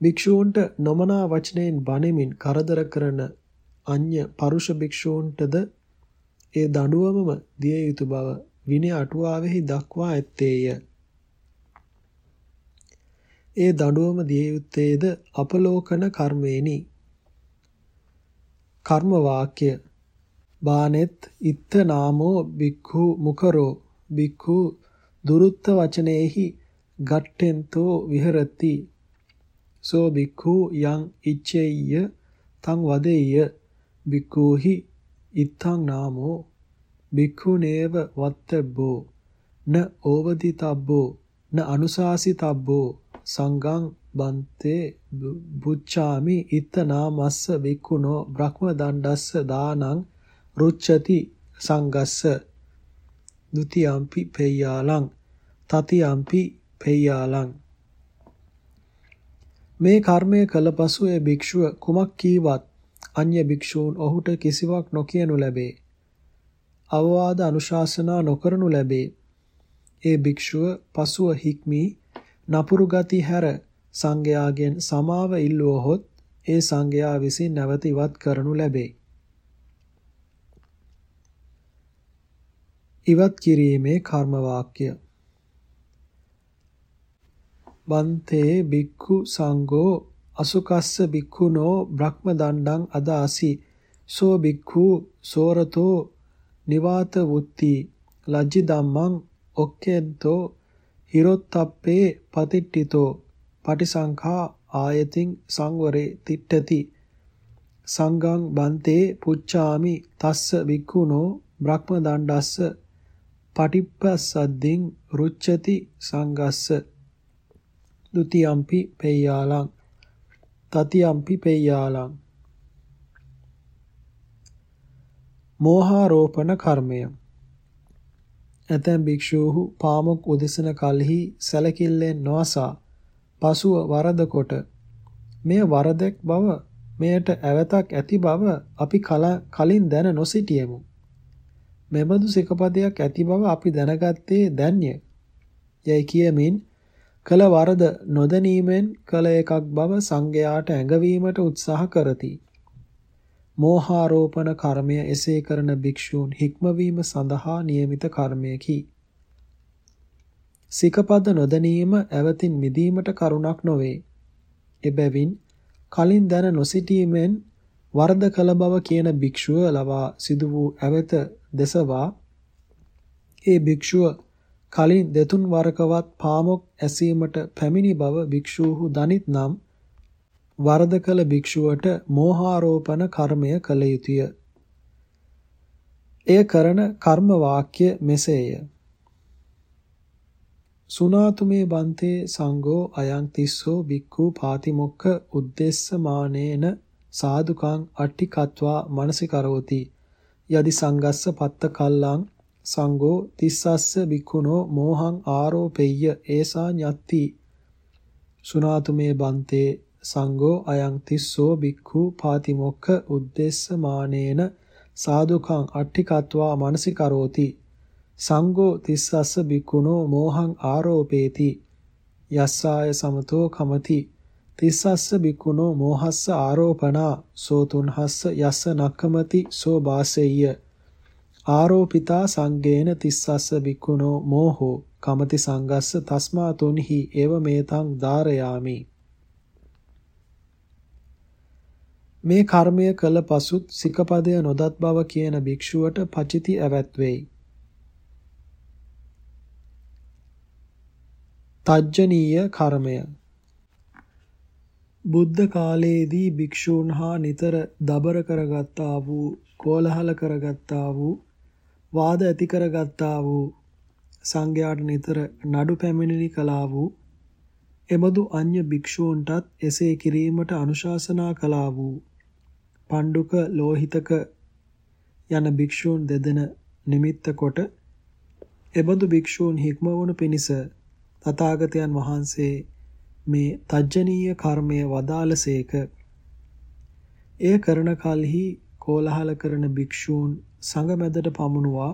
[SPEAKER 1] භික්ෂූන්ට නොමනා වචනයෙන් බණෙමින් කරදර කරන අන්‍ය පරුෂ භික්ෂූන්ටද ඒ දඬුවමම දිය යුතු බව විනය අටුවාවෙහි දක්වා ඇත්තේය. ඒ දඬුවම දිය යුත්තේද අපලෝකන කර්මේනි. කර්ම වාක්‍ය බානෙත් ඉත්ත නාමෝ බික්ඛු මුකරෝ බික්ඛු දුරුත්ත වචනේහි ගට්ටෙන්තෝ විහෙරති. සෝ බික්ඛු යං ඉච්ඡෙය්‍ය තං වදෙය්‍ය. බික්ඛූහි ඉත්තං නාමෝ. බික්ඛුනේව වත්තබ්බෝ. න ඕවදිතබ්බෝ. න අනුශාසිතබ්බෝ. සංගං බන්තේ බුච්චාමි ඉත්ත නාමස්ස බික්ඛුනෝ බ්‍රහ්ම දණ්ඩස්ස දානං රුච්චති සංගස්ස ဒ ුතියම්පි පෙය්‍යාලං තතියම්පි පෙය්‍යාලං මේ කර්මය කළ පසු ඒ භික්ෂුව කුමක් කීවත් අන්‍ය භික්ෂූන් ඔහුට කිසිවක් නොකියනු ලැබේ. අවවාද අනුශාසනා නොකරනු ලැබේ. ඒ භික්ෂුව පසුව හික්මී නපුරු ගති හැර සංඝයාගෙන් සමාව ඉල්ලුවහොත් ඒ සංඝයා විසින් නැවත ඉවත් කරනු ලැබේ. ඉවත් කිරීමේ කර්ම වාක්‍ය බන්තේ බික්ඛු සංඝෝ අසුකස්ස බික්ඛුනෝ බ්‍රහ්ම දණ්ඩං අදාසි. සෝ බික්ඛු සෝරතෝ නිවාත වුත්ති. ලජ්ජි ධම්මං ඔක්කෙන්තෝ හිරොත්තප්පේ පතිට්ඨිතෝ පටිසංඛා ආයතින් සංවරේ තිට්ඨති. සංගං බන්තේ පුච්චාමි තස්ස බික්ඛුනෝ බ්‍රහ්ම දණ්ඩස්ස පටිප්පස්සද්දින් රුච්චති සංගස්ස. ဒ ුතියම්පි පෙය්‍යාලං. තතියම්පි පෙය්‍යාලං. මෝහාරෝපණ කර්මය. ඇතැම් භික්ෂූහු පාමුක් උදෙසන කලෙහි සැලකිල්ලෙන් නොඅසා පසුව වරද කොට මෙය වරදක් බව මෙයට ඇවතක් ඇති බව අපි කලින් දැන නොසිටියෙමු. මෙබඳු සිකපදයක් ඇති බව අපි දැනගත්තේ දැන්ය යයි කියමින් කළ වරද නොදැනීමෙන් කළ එකක් බව සංඝයාට ඇඟවීමට උත්සාහ කරති. මෝහාරෝපණ කර්මය එසේ කරන භික්ෂූන් හික්මවීම සඳහා નિયમિત කර්මයකි. සිකපද නොදැනීම ඇවතින් මිදීමට කරුණක් නොවේ. එබැවින් කලින් දැන නොසිටීමෙන් වරද කළ බව කියන භික්ෂුව ලවා සිදු වූ ඇවත දෙසවා ඒ භික්ෂුව කලින් දෙතුන් වරකවත් පාමොක් ඇසීමට පැමිණි බව භික්ෂූහු දනිත් නම් වරද කළ භික්ෂුවට මෝහාරෝපණ කර්මය කළ යුතුය. එය කරන කර්ම වාක්‍ය මෙසේය. සුනාතුමේ බන්තේ සංඝෝ අයං තිස්සෝ බික්ඛු පාතිමොක්ඛ උද්දේශමානේන සාදුකං අට්ඨිකත්වා මනසිකරෝති යදි සංගස්ස පත්ත කල්ලං සංඝෝ තිස්සස්ස බික්ඛුනෝ මෝහං ආරෝපෙය්‍ය ඒසා ඤත්ති. සුනාතුමේ බන්තේ සංඝෝ අයං තිස්සෝ බික්ඛු පාතිමොක්ඛ උද්දේශමානේන සාදුකං අට්ඨිකත්වා මනසිකරෝති සංඝෝ තිස්සස්ස බික්ඛුනෝ මෝහං ආරෝපේති යස්සාය සමතෝ කමති. තිස්සස්ස බික්ඛුනෝ මෝහස්ස ආරෝපණා සෝතුන්හස්ස යස්ස නක්කමති සෝ වාසෙය්‍ය ආරෝපිතා සංගේන තිස්සස්ස බික්කුණෝ මෝහෝ කමති සංගස්ස තස්මා තුන්හි ඒව මේතං ධාරයාමි මේ කර්මය කළ පසුත් සිකපදය නොදත් බව කියන භික්ෂුවට පචිති ඇවැත් වෙයි. තජ්ජනීය කර්මය බුද්ධ කාලයේදී භික්ෂූන් හා නිතර දබර කරගත්තා වූ කෝලහල කරගත්තා වූ වාද ඇති කරගත්තා වූ සංඝයාට නිතර නඩු පැමිණිලි කළා වූ එබඳු අන්‍ය භික්ෂූන්ටත් එසේ කිරීමට අනුශාසනා කළා වූ පණ්ඩුක ලෝහිතක යන භික්ෂූන් දෙදෙන නිමිත්ත කොට එබඳු භික්ෂූන් හික්මවනු පිණිස තථාගතයන් වහන්සේ මේ තජ්ජනීය කර්මය වදාළසේක එය කරන කලෙහි කෝලහල කරන භික්ෂූන් සංඝ මැදට පමුණුවා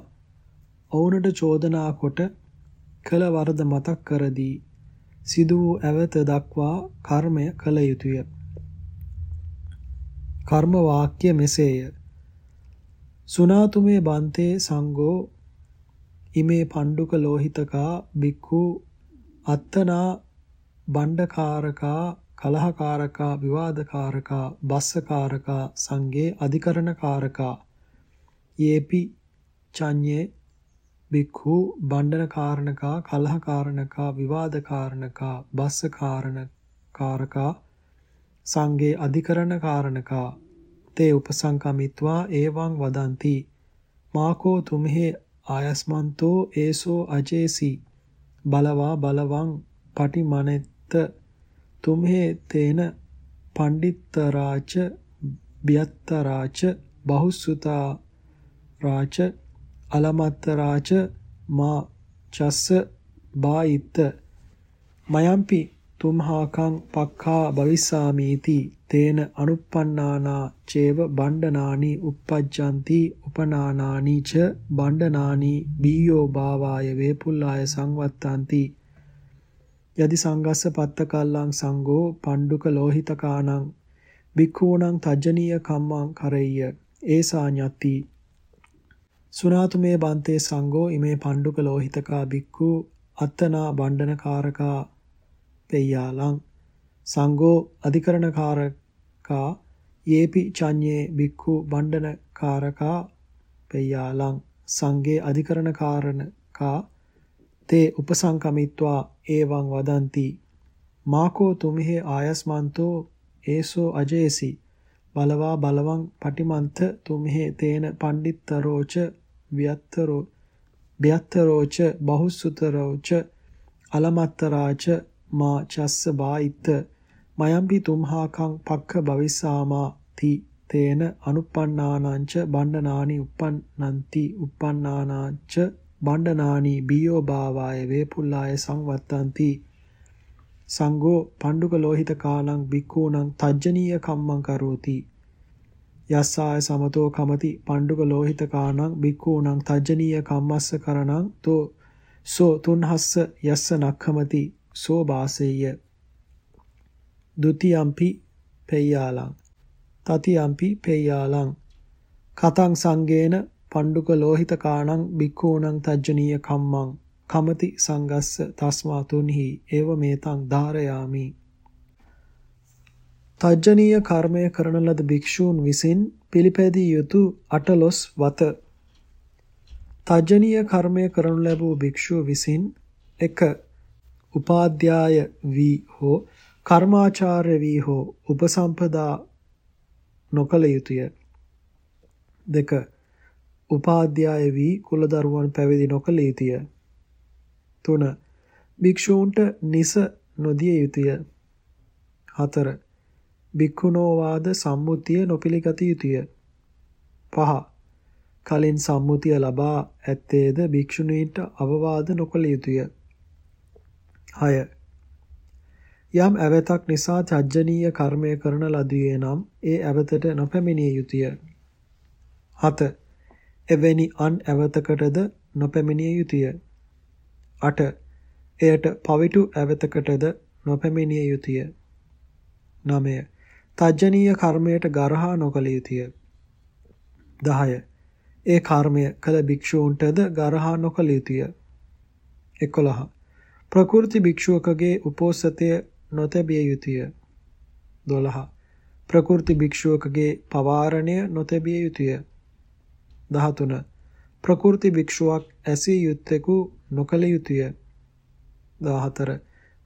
[SPEAKER 1] ඔවුනට චෝදනා කොට කළ වරද මතක් කර දී සිදු වූ ඇවත දක්වා කර්මය කළ යුතුය. කර්ම වාක්‍ය මෙසේය. සුනාතුමේ බන්තේ සංඝෝ ඉමේ පණ්ඩුක ලෝහිතකා බික්ඛු අත්තනා බණ්ඩකාරකා කලහකාරකා විවාදකාරකා බස්සකාරකා සංගේ අධිකරණකාරකා. යේපි චඤ්ඤේ බික්ඛු බණ්ඩනකාරණකා කලහකාරණකා විවාදකාරණකා බස්සකාරණකාරකා සංගේ අධිකරණකාරණකා. තේ උපසංකමිත්වා ඒවං වදಂತಿ. මාකෝ තුම්හේ ආයස්මන්තෝ ඒසෝ අජේසි. බලවා බලවං පටිමනෙත්ත තුම්හේ තේන පණ්ඩිතරාච බියත්තරාච බහුසුතා රාච අලමත්තරාච මා චස්ස බායිත්ත. මයම්පි තුම්හාකං පක්ඛා භවිස්සාමීති. තේන අනුප්පන්නානා චේව බණ්ඩනානි uppajjanti උපනානානි ච බණ්ඩනානි බීයෝ භාවාය වේපුල්ලාය සංවත්තಂತಿ. යදි සංගස්ස පත්ත කල්ලං සංඝෝ පණ්ඩුක ලෝහිතකානං බික්ඛූණං තජ්ජනීය කම්මං කරෙය්‍ය ඒසා ඤති සුනාතුමේ බන්තේ සංඝෝ ඉමේ පණ්ඩුක ලෝහිතකා බික්ඛු අත්තනා බණ්ඩනකාරකා පෙය්‍යාලං සංඝෝ අධිකරණකාරකා යේපි චඤ්ඤේ බික්ඛු බණ්ඩනකාරකා පෙය්‍යාලං සංඝේ අධිකරණකාරණකා තේ උපසංකමිත්වා ඒවං වදಂತಿ. මාකෝ තුමිහෙ ආයස්මන්තෝ ඒසෝ අජේසි. බලවා බලවං පටිමන්ත තුමිහෙ තේන පණ්ඩිත්තරෝච වියත්තරෝ බ්‍යත්තරෝච බහුසුතරෝච අලමත්තරාච මා චස්ස බායිත්ත. මයම්පි තුම්හාකං පක්ඛ භවිස්සාමා ති තේන අනුප්පන්නානංච බණ්ඩනානි uppannanti uppannānāච බණ්ඩනානි බියෝ භාවාය වේපුල්ලාය සංවත්තಂತಿ සංඝෝ පණ්ඩුක ලෝහිත කාලං බික්ඛූණං තජ්ජනීය කම්මං කරෝති. යස්සාය සමතෝ කමති පණ්ඩුක ලෝහිත කානං බික්ඛූණං තජ්ජනීය කම්මස්ස කරණං තෝ සෝ තුන්හස්ස යස්ස නක්ඛමති සෝ වාසෙය්‍ය. ဒ ුතියම්පි පෙය්‍යාලං. තතියම්පි පෙය්‍යාලං. කතං සංගේන පණ්ඩුක ලෝහිත කාණං බික්ඛූණං තජ්ජනීය කම්මං කමති සංගස්ස තස්මා තුන්හි ඒව මේතං ධාරයාමි. තජ්ජනීය කර්මය කරන ලද භික්ෂූන් විසින් පිළිපැදිය යුතු අටලොස් වත. තජ්ජනීය කර්මය කරනු ලැබූ භික්ෂුව විසින් එක උපාධ්‍යාය වී හෝ කර්මාචාර්ය වී හෝ උපසම්පදා නොකළ යුතුය. දෙක උපාධ්‍යාය වී කුලදරුවන් පැවිදි නොකළ යුතුය. 3. භික්ෂූන්ට නිස නොදිය යුතුය. 4. භික්ඛුනෝවාද සම්මුතිය නොපිළිගත යුතුය. 5. කලින් සම්මුතිය ලබා ඇත්තේද භික්ෂුණීන්ට අවවාද නොකළ යුතුය. 6. යම් ඇවතක් නිසා චජ්ජනීය කර්මය කරන ලදුවේ නම් ඒ ඇවතට නොපැමිණිය යුතුය. 7. එවැනි අන් ඇවතකටද නොපැමිණිය යුතුය. 8. එයට පවිටු ඇවතකටද නොපැමිණිය යුතුය. 9. තජ්ජනීය කර්මයට ගරහා නොකළ යුතුය. 10. ඒ කර්මය කළ භික්ෂූන්ටද ගරහා නොකළ යුතුය. 11. ප්‍රකෘති භික්ෂුවකගේ උපෝසතය නොතැබිය යුතුය. 12. ප්‍රකෘති භික්ෂුවකගේ පවාරණය නොතැබිය යුතුය. 13 ප්‍රකෘති භික්ෂුවක් ඇසිය යුත්තේකු නොකල යුතුය. 14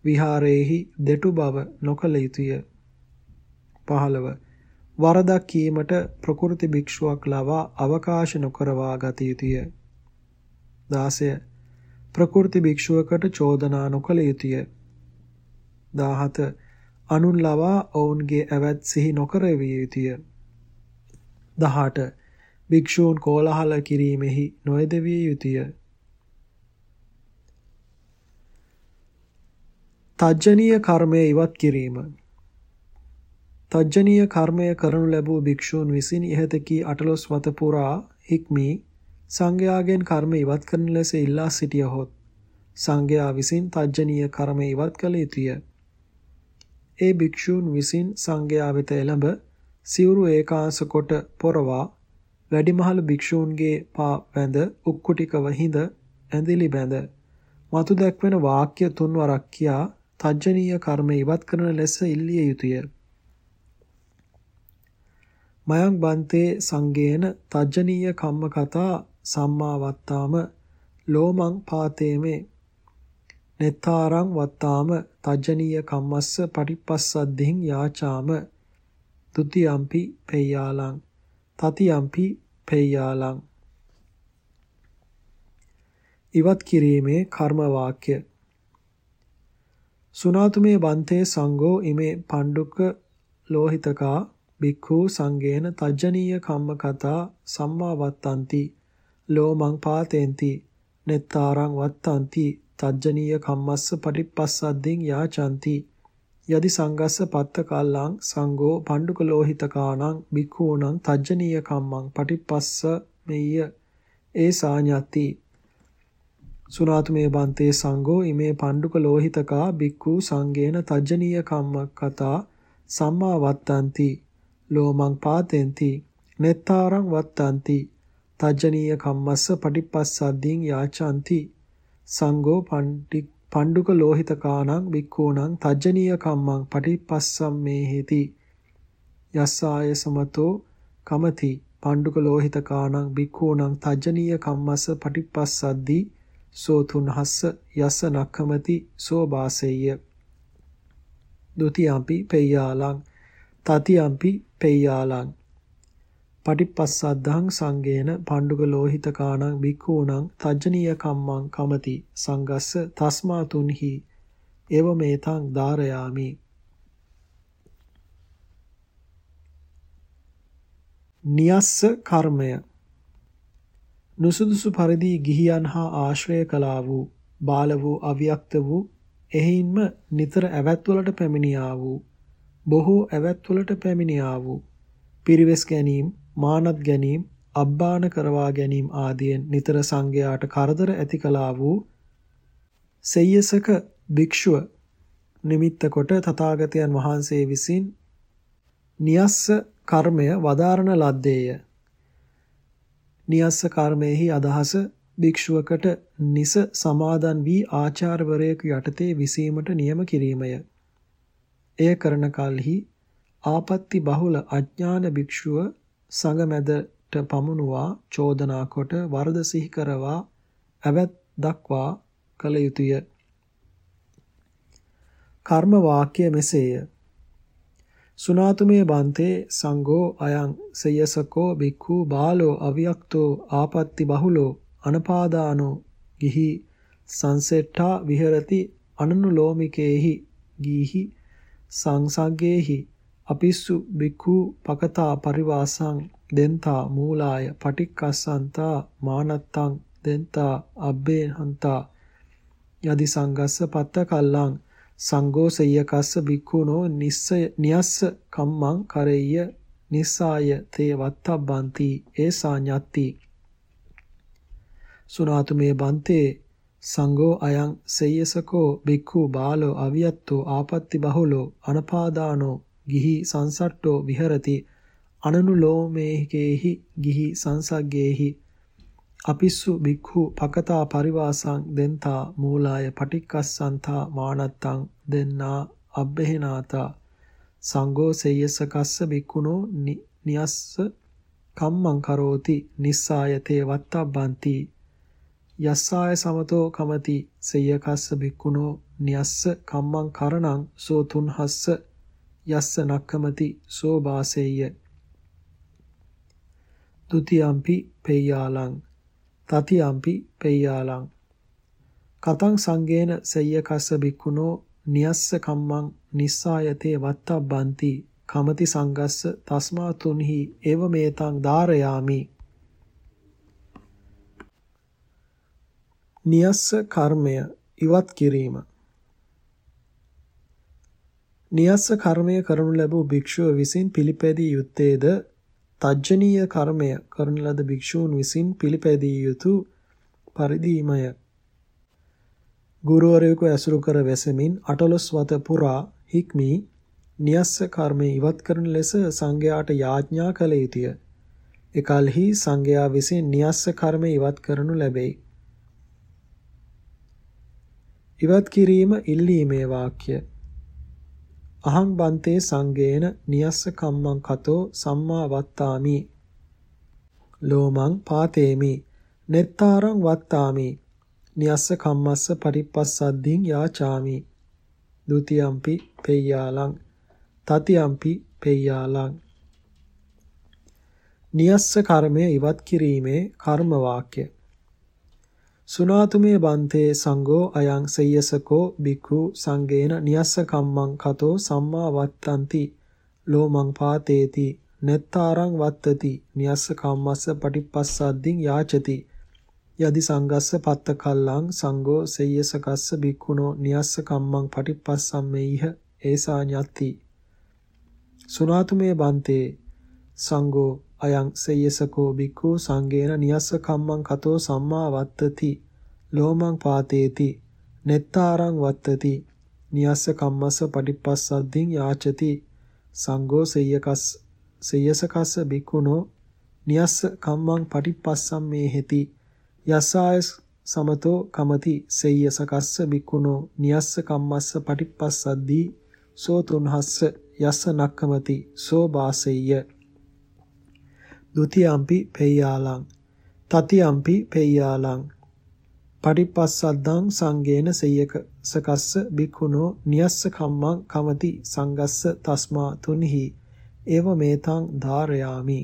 [SPEAKER 1] විහාරයේහි දෙටු බව නොකල යුතුය. 15 වරදක් කීමට ප්‍රකෘති භික්ෂුවක් ලවා අවකාශ නොකරවා ගත යුතුය. 16 ප්‍රකෘති භික්ෂුවකට චෝදනා නොකළ යුතුය. 17 අනුන් ලවා ඔවුන්ගේ ඇවැත් සිහි නොකර විය යුතුය. 18 භික්ෂූන් කෝලහල කිරීමෙහි නොයදවිය යුතුය. තජ්ජනීය කර්මය ඉවත් කිරීම තජ්ජනීය කර්මය කරනු ලැබූ භික්ෂූන් විසින් ඉහත කී අටලොස් වත පුරා හික්මී සංඝයාගෙන් කර්ම ඉවත් කරන ලෙස ඉල්ලා සිටියහොත් සංඝයා විසින් තජ්ජනීය කර්ම ඉවත් කළ යුතුය. ඒ භික්ෂූන් විසින් සංඝයා වෙත එළඹ සිවුරු ඒකාංශ කොට පොරවා වැඩිමහල් භික්ෂූන්ගේ පා වැඳ උක්කුටිකව හිඳ ඇඳිලි බැඳ මතු දැක්වෙන වාක්‍ය තුන්වරක් කියා තජ්ජනීය කර්ම ඉවත් කරන ලෙස ඉල්ලිය යුතුය. මයං බන්තේ සංගේන තජ්ජනීය කම්ම කතා සම්මා වත්තාම ලෝමං පාතේමේ. නෙත්තාරං වත්තාම තජ්ජනීය කම්මස්ස පටිපස්සද්දින් යාචාම. ဒ ුතියම්පි පෙය්‍යාලං. තතියම්පි පෙය්‍යාලං. ඉවත් කිරීමේ කර්ම වාක්‍ය සුනාතුමේ බන්තේ සංඝෝ ඉමේ පණ්ඩුක ලෝහිතකා බික්ඛු සංඝේන තජ්ජනීය කම්මකතා සම්මා වත්තන්ති ලෝමං පාතෙන්ති. නෙත්තාරං වත්තන්ති. තජ්ජනීය කම්මස්ස පටිප්පස්සද්දින් යාචන්ති. යදි සංගස්ස පත්ත කල්ලං සංඝෝ පණ්ඩුක ලෝහිතකාණං භික්ඛූණං තජ්ජනීය කම්මං පටිපස්ස මෙය්‍ය ඒ සාඤ්ඤති. සුනාතුමේ බන්තේ සංඝෝ ඉමේ පණ්ඩුක ලෝහිතකා භික්ඛූ සංඝේන තජ්ජනීය කම්මකතා සම්මා වත්තන්ති. ලෝමං පාතෙන්ති. නෙත්තාරං වත්තන්ති. තජ්ජනීය කම්මස්ස පටිපස්සද්දීන් යාචන්ති. සංඝෝ පණ්ඩික් පණ්ඩුක ලෝහිතකානං බික්ඛූණං තජ්ජනීය කම්මං පටිපස්සම්මේහෙති. යස්සාය සමතෝ කමති. පණ්ඩුක ලෝහිතකානං බික්ඛූණං තජ්ජනීය කම්මස්ස පටිපස්සද්දී සෝ තුන්හස්ස යස නක්ඛමති සෝ වාසෙය්‍ය ဒ ුතියම්පි පෙය්‍යාලං තතියම්පි පෙය්‍යාලං පටිපස්සද්ධං සංගේන පණ්ඩුක ලෝහිතකානං බික්ඛූණං තජ්ජනීය කම්මං කමති සංගස්ස තස්මා තුන්හි එව මේතං ධාරයාමි. නියස්ස කර්මය. නුසුදුසු පරිදි ගිහියන් හා ආශ්‍රය කළා වූ බාල වූ අවියක්ත වූ එහින්ම නිතර ඇවැත්වලට පැමිණියා වූ බොහෝ ඇවැත්වලට පැමිණියා වූ පිරිවෙස් ගැනීම මානත් ගැනීම අබ්බාන කරවා ගැනීම ආදියෙන් නිතර සංඝයාට කරදර ඇති කළා වූ සෙය්‍යසක භික්ෂුව නිමිත්ත කොට තථාගතයන් වහන්සේ විසින් නියස්ස කර්මය වදාරණ ලද්දේය නියස්ස කර්මයේහි අදහස භික්ෂුවකට නිස සමාදන් වී ආචාර්යවරයෙකු යටතේ විසීමට නියම කිරීමය. එය කරන කලෙහි ආපත්‍ති බහුල අඥාන භික්ෂුව සංඝ මැදට පමුණුවා චෝදනා කොට වරද සිහි කරවා ඇවැත් දක්වා කළ යුතුය. කර්ම වාක්‍ය මෙසේය. සුනාතුමේ බන්තේ සංඝෝ අයං සයසකෝ බික්ඛු බාලෝ අවියක්තෝ ආපත්‍ති බහුලෝ අනපාදානෝ ගිහි සංසෙට්ඨා විහෙරති අනනුලෝමිකේහි ගීහි සංසග්ගේහි අපිස්සු බික්ඛු පකතා පරිවාසං දෙන්තා මූලාය පටික්කස්සන්තා මානත්තං දෙන්තා අබ්බේහන්තා යදි සංගස්ස පත්ත කල්ලං සංඝෝ සයකස්ස බික්ඛුනෝ නිස්සය නියස්ස කම්මං කරෙය්‍ය නිස්සාය තේ වත්තබ්බන්ති ඒසා ඤත්ති සුනාතු මේ බන්තේ සංඝෝ අයං සෙය්‍යසකෝ බික්ඛු බාලෝ අවියත්තෝ ආපත්‍ති බහුලෝ අනපාදානෝ ගිහි සංසට්ටෝ විහෙරති. අනනුලෝමේහි ගිහි සංසග්ගේහි. අපිස්සු බික්ඛු පකතා පරිවාසං දෙන්තා මූලාය පටික්කස්සන්තා මානත්තං දෙන්නා අබ්බෙහිනාතා. සංඝෝ සේයසකස්ස බික්ඛුනෝ නියස්ස කම්මං කරෝති නිස්සායතේ වත්තබ්බන්ති. යස්සාය සමතෝ කමති සේයකස්ස බික්ඛුනෝ නියස්ස කම්මං කරණං සෝ තුන්හස්ස යස්ස නක්කමති සෝ වාසෙය්‍ය ဒ ුතියම්පි පෙය්‍යාලං. තතියම්පි පෙය්‍යාලං. කතං සංගේන සෙය්‍යකස්ස බික්කුණෝ නියස්ස කම්මං නිස්සායතේ වත්තබ්බන්ති කමති සංගස්ස තස්මා තුන්හි එව මේතං ධාරයාමි. නියස්ස කර්මය ඉවත් කිරීම. නියස්ස කර්මය කරනු ලැබූ භික්ෂුව විසින් පිළිපැදිය යුත්තේද තජ්ජනීය කර්මය කරන ලද භික්ෂූන් විසින් පිළිපැදිය යුතු පරිදිමය. ගුරුවරයෙකු ඇසුරු කර වැසමින් අටලොස් වත පුරා හික්මී නියස්ස කර්මය ඉවත් කරන ලෙස සංඝයාට යාඥා කළ යුතුය. එකල්හි සංඝයා විසින් නියස්ස කර්ම ඉවත් කරනු ලැබෙයි. ඉවත් කිරීම ඉල්ලීමේ වාක්‍ය අහං බන්තේ සංගේන නියස්ස කම්මං කතෝ සම්මා වත්තාමි. ලෝමං පාතේමි. නෙත්තාරං වත්තාමි. නියස්ස කම්මස්ස පරිප්පස්සද්දින් යාචාමි. ဒ ුතියම්පි පෙය්‍යාලං. තතියම්පි පෙය්‍යාලං. නියස්ස කර්මය ඉවත් කිරීමේ කර්ම වාක්‍ය සුනාතුමේ බන්තේ සංඝෝ අයං සෙය්‍යසකෝ බිකු සංගේන නියස්ස කම්මං කතෝ සම්මා වත්තಂತಿ ලෝමං පාතේති. නෙත්තාරං වත්තති. නියස්ස කම්මස්ස පටිපස්සද්දින් යාචති. යදි සංගස්ස පත්ත කල්ලං සංඝෝ සෙය්‍යසකස්ස බික්ඛුනෝ නියස්ස කම්මං පටිපස්සම්මෙයිහ ඒසා ඤත්ති. සුනාතුමේ බන්තේ සංඝෝ අයං සෙය්‍යසකෝ බික්ඛු සංගේන නියස්ස කම්මං කතෝ සම්මා වත්තති. ලෝමං පාතේති. නෙත්තාරං වත්තති. නියස්ස කම්මස්ස පටිපස්සද්දින් යාචති. සංඝෝ සෙය්‍යකස් සෙය්‍යසකස්ස බික්ඛුනෝ නියස්ස කම්මං පටිපස්සම් මේ හෙති යස්සාය සමතෝ කමති සෙය්‍යසකස්ස බික්ඛුනෝ නියස්ස කම්මස්ස පටිපස්සද්දී සෝ තුන්හස්ස යස්ස නක්කමති සෝ බාසෙය්‍ය දුතියම්පි පෙය්‍යාලං. තතියම්පි පෙය්‍යාලං. පටිපස්සද්දං සංගේන සෙය්‍යක සකස්ස බික්ඛුනෝ නියස්ස කම්මං කමති සංගස්ස තස්මා තුන්හි. එව මේතං ධාරයාමි.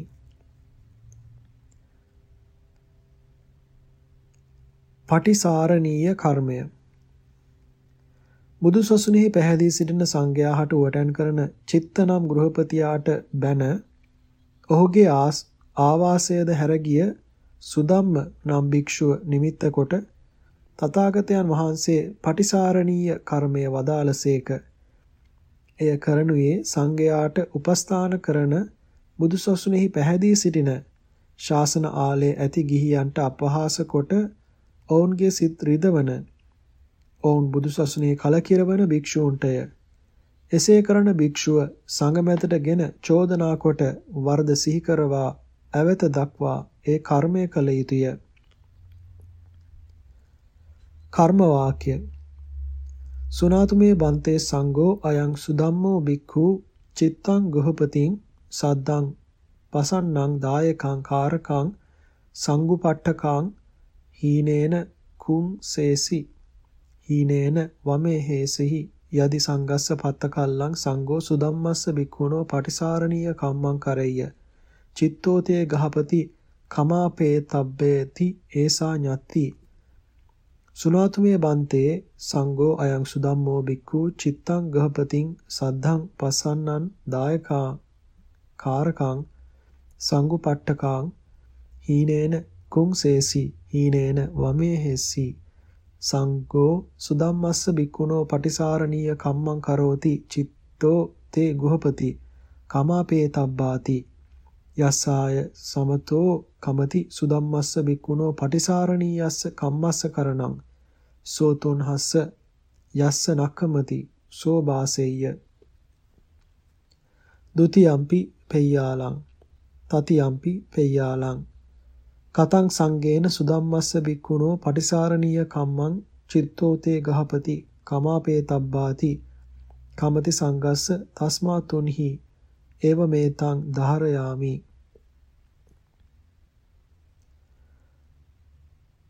[SPEAKER 1] පටිසාරණීය කර්මය. බුදු සසුනෙහි පැහැදී සිටින සංඝයා හට උවටන් කරන චිත්ත නම් ගෘහපතියාට බැන ඔහුගේ ආස් ආවාසයද හැරගිය සුදම්ම නම් භික්ෂුව නිමිත්ත කොට තථාගතයන් වහන්සේ පටිසාරණීය කර්මය වදාළසේක. එය කරනුයේ සංඝයාට උපස්ථාන කරන බුදුසසුනේහි පැහැදී සිටින ශාසන ආලයේ ඇති ගිහියන්ට අපහාස කොට ඔවුන්ගේ සිත් රිදවන ඔවුන් බුදුසසුනේ කලකිරවන භික්ෂූන්ටය. එසේ කරන භික්ෂුව සංඝ මැදටගෙන චෝදනා කොට වර්ධ සිහි කරවා ඇවත දක්වා ඒ කර්මය කළ යුතුය. කර්ම වාක්‍ය සුනාතුමේ බන්තේ සංඝෝ අයං සුදම්මෝ බික්ඛු චිත්තං ගෘහපතින් සද්දං පසන්නං දායකං කාරකං සංගුපට්ඨකං හීනේන කුං සේසි හීනේන වමේ හේසෙහි යදි සංගස්ස පත්ත කල්ලං සංඝෝ සුදම්මස්ස බික්ඛුනෝ පටිසාරණීය කම්මං කරෙය්‍ය චිත්තෝතේ ගහපති කමාපේ තබ්බේති ඒසා ඤත්ති. සුනාතුමේ බන්තේ සංඝෝ අයං සුදම්මෝ බික්ඛු චිත්තං ගහපතින් සද්ධං පසන්නං දායකා කාරකං සංගුපට්ඨකං හීනේන කුංසේසි හීනේන වමේ හෙස්සි සංඝෝ සුදම්මස්ස බික්ඛුනෝ පටිසාරණීය කම්මං කරෝති චිත්තෝ තේ ගුහපති කමාපේ තබ්බාති යස්සාය සමතෝ කමති සුදම්මස්ස බික්කුණෝ පටිසාරණීයස්ස කම්මස්ස කරණං. සෝතොන් හස්ස යස්ස නක්කමති සෝ බාසෙය්‍ය. ဒ ුතියම්පි පෙය්‍යාලං තතියම්පි පෙය්‍යාලං. කතං සංගේන සුදම්මස්ස බික්කුණෝ පටිසාරණීය කම්මං චිත්තෝතේ ගහපති කමාපේ තබ්බාති කමති සංගස්ස තස්මා තුන්හි ඒව මේතං ධාරයාමි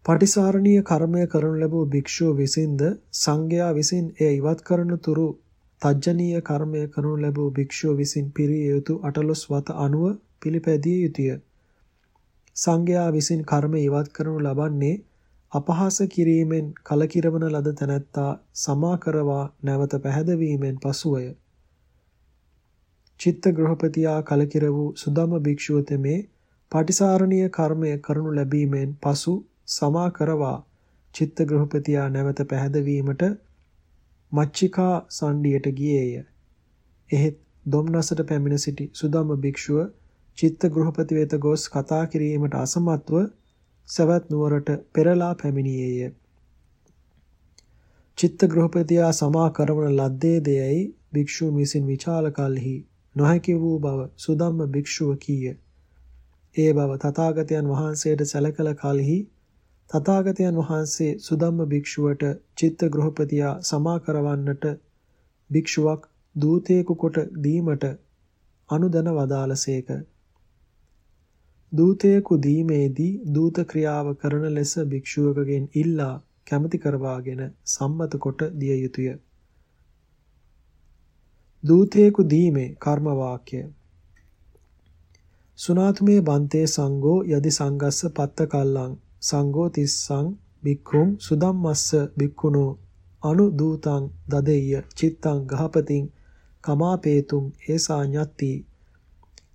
[SPEAKER 1] පටිසාරණීය කර්මය කරනු ලැබූ භික්ෂුව විසින්ද සංඝයා විසින් එය ඉවත් කරන තුරු තජ්ජනීය කර්මය කරනු ලැබූ භික්ෂුව විසින් පිරිය යුතු අටලොස් වත අනුව පිළිපැදිය යුතුය. සංඝයා විසින් කර්ම ඉවත් කරනු ලබන්නේ අපහාස කිරීමෙන් කලකිරවන ලද තැනැත්තා සමා කරවා නැවත පැහැදවීමෙන් පසුවය. චිත්ත ගෘහපතියා කලකිර වූ සුදම භික්ෂුව තෙමේ පටිසාරණීය කර්මය කරනු ලැබීමෙන් පසු සමා කරවා චිත්ත ගෘහපතියා නැවත පැහැදවීමට මච්චිකා සණ්ඩියට ගියේය. එහෙත් දොම්නසට පැමිණ සිටි සුදම්ම භික්ෂුව චිත්ත ගෘහපති වෙත ගොස් කතා කිරීමට අසමත්ව සවැත් නුවරට පෙරලා පැමිණියේය. චිත්ත ගෘහපතියා සමා කරවන ලද්දේ දෙයයි භික්ෂුව විසින් විචාල කලෙහි නොහැකි වූ බව සුදම්ම භික්ෂුව කීය. ඒ බව තථාගතයන් වහන්සේට සැලකල කලෙහි තථාගතයන් වහන්සේ සුදම්ම භික්ෂුවට චිත්ත ගෘහපතියා සමා කරවන්නට භික්ෂුවක් දූතයෙකු කොට දීමට අනුදන වදාළසේක. දූතයෙකු දීමේදී දූත ක්‍රියාව කරන ලෙස භික්ෂුවකගෙන් ඉල්ලා කැමැති කරවාගෙන සම්මත කොට දිය යුතුය. දූතයෙකු දීමේ කර්ම වාක්‍ය සුනාතුමේ බන්තේ සංඝෝ යදි සංගස්ස පත්ත කල්ලං සංඝෝ තිස්සං බික්ඛුං සුදම්මස්ස බික්ඛුනෝ අනු දූතං දදෙය්‍ය චිත්තං ගහපතින් කමාපේතුම් ඒසා ඤත්ති.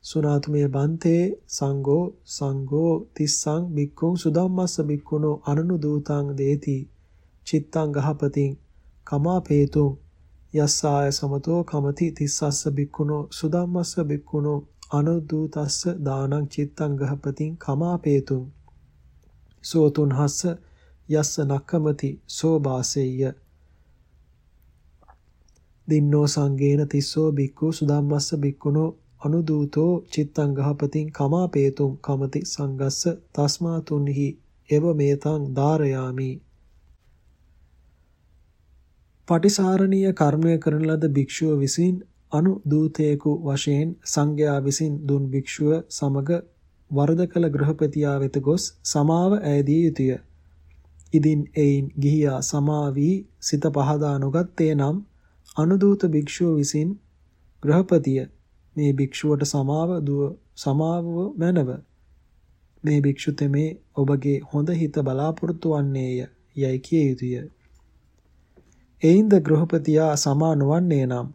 [SPEAKER 1] සුනාතුමේ බන්තේ සංඝෝ සංඝෝ තිස්සං බික්ඛුං සුදම්මස්ස බික්ඛුනෝ අනු දූතං දේති චිත්තං ගහපතින් කමාපේතුම් යස්සාය සමතෝ කමති තිස්සස්ස බික්ඛුනෝ සුදම්මස්ස බික්ඛුනෝ අනුදූතස්ස දානං චිත්තං ගහපතින් කමාපේතුම්. සෝතුන් හස්ස යස්ස නක්කමති සෝ බාසෙය්‍ය දින්නෝ සංගේන තිස්සෝ බික්ඛු සුදම්මස්ස බික්ඛුනෝ අනුදූතෝ චිත්තං ගහපතින් කමාපේතුම් කමති සංගස්ස තස්මා තුන්හි එව මේතං ධාරයාමි. පටිසාරණීය කර්මය කරන ලද භික්ෂුව විසින් අනු දූතයෙකු වශයෙන් සංඝයා විසින් දුන් භික්ෂුව සමග වරද කළ ගෘහපතියා වෙත ගොස් සමාව ඈදිය යුතුය. ඉදින් එයින් ගිහියා සමා වී සිත පහදා නොගත්තේ නම් අනුදූත භික්ෂුව විසින් ගෘහපතිය මේ භික්ෂුවට සමාව දුව සමාවව මැනව මේ භික්ෂු තෙමේ ඔබගේ හොඳ හිත බලාපොරොත්තු වන්නේය යයි කිය යුතුය. එයින්ද ගෘහපතියා සමා නොවන්නේ නම්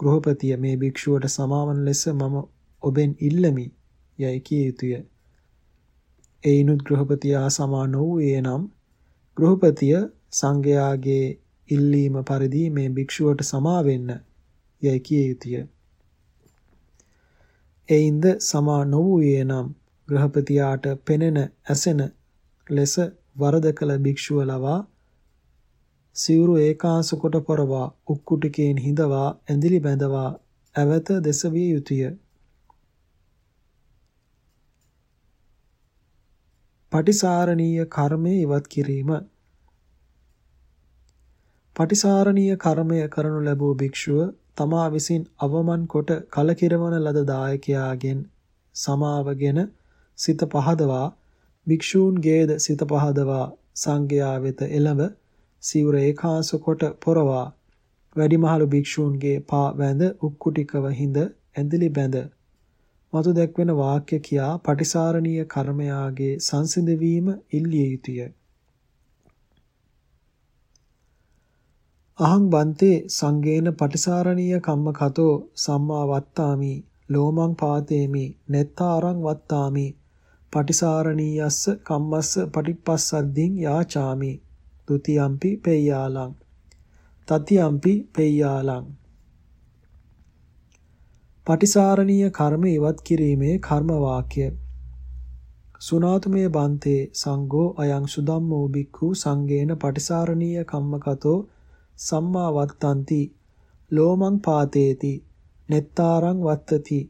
[SPEAKER 1] ගෘහපතිය මේ භික්ෂුවට සමාවන ලෙස මම ඔබෙන් ඉල්ලමි යයි කිය යුතුය. එයිනුත් ගෘහපතියා සමා නොවූයේ නම් ගෘහපතිය සංඝයාගේ ඉල්ලීම පරිදි මේ භික්ෂුවට සමා වෙන්න යයි කිය යුතුය. එයින්ද සමා නොවූයේ නම් ගෘහපතියාට පෙනෙන ඇසෙන ලෙස වරද කළ භික්ෂුව ලවා සිවුරු ඒකාංශ කොට පොරවා උක්කුටිකයෙන් හිඳවා ඇඳිලි බැඳවා ඇවත දෙසවිය යුතුය. පටිසාරණීය කර්මය ඉවත් කිරීම පටිසාරණීය කර්මය කරනු ලැබූ භික්ෂුව තමා විසින් අවමන් කොට කලකිරවන ලද දායකයාගෙන් සමාවගෙන සිත පහදවා භික්ෂූන්ගේද සිත පහදවා සංඝයා වෙත එළඹ සිවුර ඒකාංශ කොට පොරවා. වැඩිමහලු භික්ෂූන්ගේ පා වැඳ උක්කුටිකව හිඳ ඇඳලි බැඳ. මතු දැක්වෙන වාක්‍ය කියා පටිසාරණීය කර්මයාගේ සංසිඳවීම ඉල්ලිය යුතුය. අහං බන්තේ සංගේන පටිසාරණීය කම්ම කතෝ සම්මා වත්තාමි ලෝමං පාතේමි නෙත්තාරං වත්තාමි පටිසාරණීයස්ස කම්මස්ස පටිපස්සද්දින් යාචාමි. තුතියම්පි පෙය්‍යාලං. තතියම්පි පෙය්‍යාලං. පටිසාරණීය කර්ම ඉවත් කිරීමේ කර්ම වාක්‍ය. සුනාතුමේ බන්තේ සංඝෝ අයං සුදම්මෝ බික්ඛු සංගේන පටිසාරණීය කම්මකතෝ සම්මා වත්තಂತಿ ලෝමං පාතේති nettarang vattati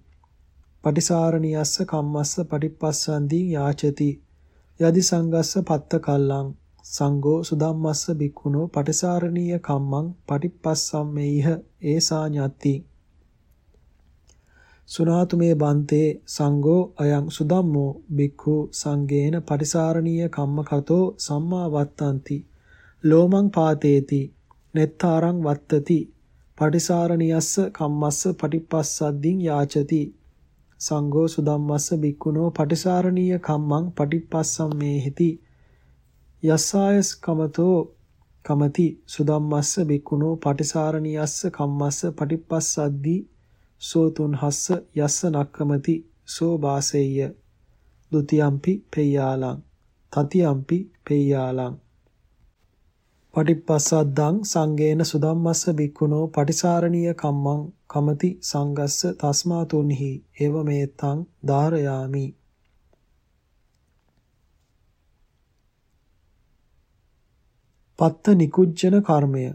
[SPEAKER 1] පටිසාරණීයස්ස කම්මස්ස පටිප්පස්සන්දී යාචති. යදි සංගස්ස පත්ත කල්ලං. සංඝෝ සුදම්මස්ස බික්ඛුනෝ පටිසාරණීය කම්මං පටිපස්සම්මේහ ඒසා ඤත්ති සුනාතු මේ බන්තේ සංඝෝ අයං සුදම්මෝ බික්ඛු සංඝේන පටිසාරණීය කම්මකතෝ සම්මා වත්තಂತಿ ලෝමං පාතේති නෙත්තාරං වත්තති පටිසාරණියස්ස කම්මස්ස පටිපස්සද්දින් යාචති. සංඝෝ සුදම්මස්ස බික්ඛුනෝ පටිසාරණීය කම්මං පටිපස්සම්මේහිති යස්සායස් කමතෝ කමති සුදම්මස්ස බික්කුණෝ පටිසාරණියස්ස කම්මස්ස පටිපස්සද්දි සෝ තුන්හස්ස යස්ස නක්කමති සෝ වාසෙය්‍ය ဒ ුතියම්පි පෙය්‍යාලං. තතියම්පි පෙය්‍යාලං. පටිපස්සද්දං සංගේන සුදම්මස්ස බික්කුණෝ පටිසාරණීය කම්මං කමති සංගස්ස තස්මා තුන්හි එව මේතං ධාරයාමි. පත්ත නිකුජ්ජන කර්මය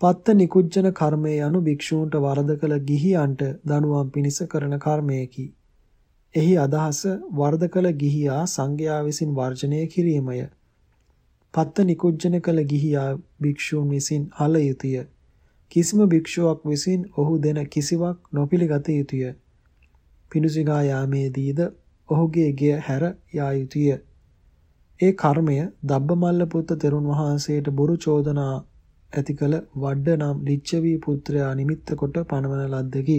[SPEAKER 1] පත්ත නිකුජ්ජන කර්මය යනු භික්ෂූන්ට වරද කළ ගිහියන්ට දනුවම් පිණිස කරන කර්මයකි. එහි අදහස වර්ධ කළ ගිහියා සංඝයා විසින් වර්ජනය කිරීමය. පත්ත නිකුජ්ජන කළ ගිහියා භික්ෂූන් විසින් හල යුතුය. කිසිම භික්ෂුවක් විසින් ඔහු දෙන කිසිවක් නොපිළිගත යුතුය. පිණුසිඟා යාමේදීද ඔහුගේ ගෙය හැර යා යුතුය. ඒ කර්මය දබ්බමල්ල පුත්ත තෙරුන් වහන්සේට බොරු චෝදනා ඇති කළ වඩ නම් ලිච්ඡවි පුත්‍රයා නිමිත්ත කොට පනවන ලද්දකි.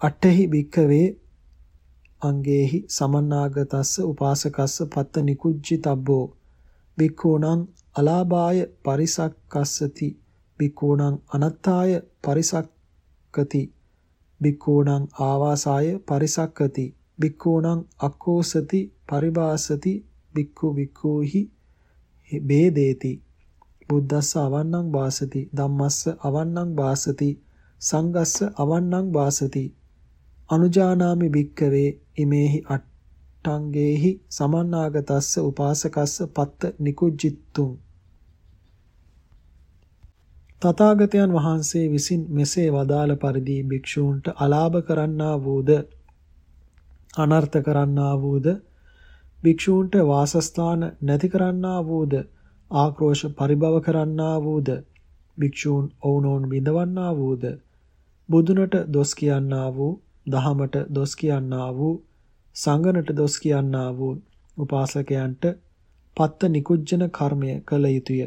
[SPEAKER 1] අට්ඨහි භික්ඛවේ අංගේහි සමන්නාගතස්ස උපාසකස්ස පත්ත නිකුජ්ජිතබ්බෝ. භික්ඛූණං අලාභාය පරිසක්කස්සති. භික්ඛූණං අනත්තාය පරිසක්කති. භික්ඛූණං ආවාසාය පරිසක්කති. භික්ඛූණං අක්කෝසති පරිභාසති භික්ඛු භික්ඛූහි බේදේති. බුද්දස්ස අවන්නං වාසති ධම්මස්ස අවන්නං වාසති සංගස්ස අවන්නං වාසති. අනුජානාමි භික්කවේ ඉමේහි අට්ඨංගේහි සමන්නාගතස්ස උපාසකස්ස පත්ත නිකුජ්ජිත්තුං. තථාගතයන් වහන්සේ විසින් මෙසේ වදාළ පරිදි භික්ෂූන්ට අලාභ කරන්නා වූද අනර්ථ කරන්නා වූද? භික්ෂූන්ට වාසස්ථාන නැති කරන්නා වූද? ආක්‍රෝෂ පරිභව කරන්නා වූද? භික්ෂූන් ඔවුනොවුන් බිඳවන්නා වූද? බුදුනට දොස් කියන්නා වූ දහමට දොස් කියන්නා වූ සංගනට දොස් කියන්නා වූ උපාසකයන්ට පත්ත නිකුජ්ජන කර්මය කළ යුතුය.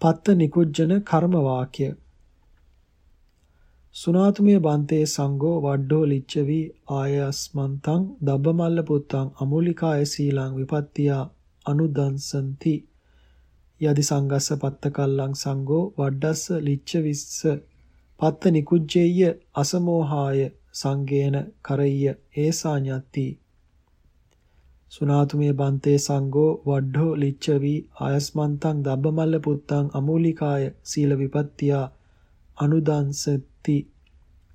[SPEAKER 1] පත්ත නිකුජ්ජන කර්ම වාක්‍ය සුනාතුමේ බන්තේ සංඝෝ වඩ්ඩෝ ලිච්ඡවි ආයස්මන්තං දබ්බමල්ල පුත්තං අමූලිකාය සීලං විපත්තියා අනුදංසන්ති යදි සංගස්ස පත්ත කල්ලං සංඝෝ වඩ්ඩස්ස ලිච්ඡවිස්ස පත්ත නිකුජ්ජේය අසමෝහාය සංගේන කරෙය්‍ය ඒසා ඤත්ති. සුනාතුමේ බන්තේ සංඝෝ වඩ්ඩෝ ලිච්ඡවි ආයස්මන්තං දබ්බමල්ල පුත්තං අමූලිකාය සීල විපත්තියා අනුදංසති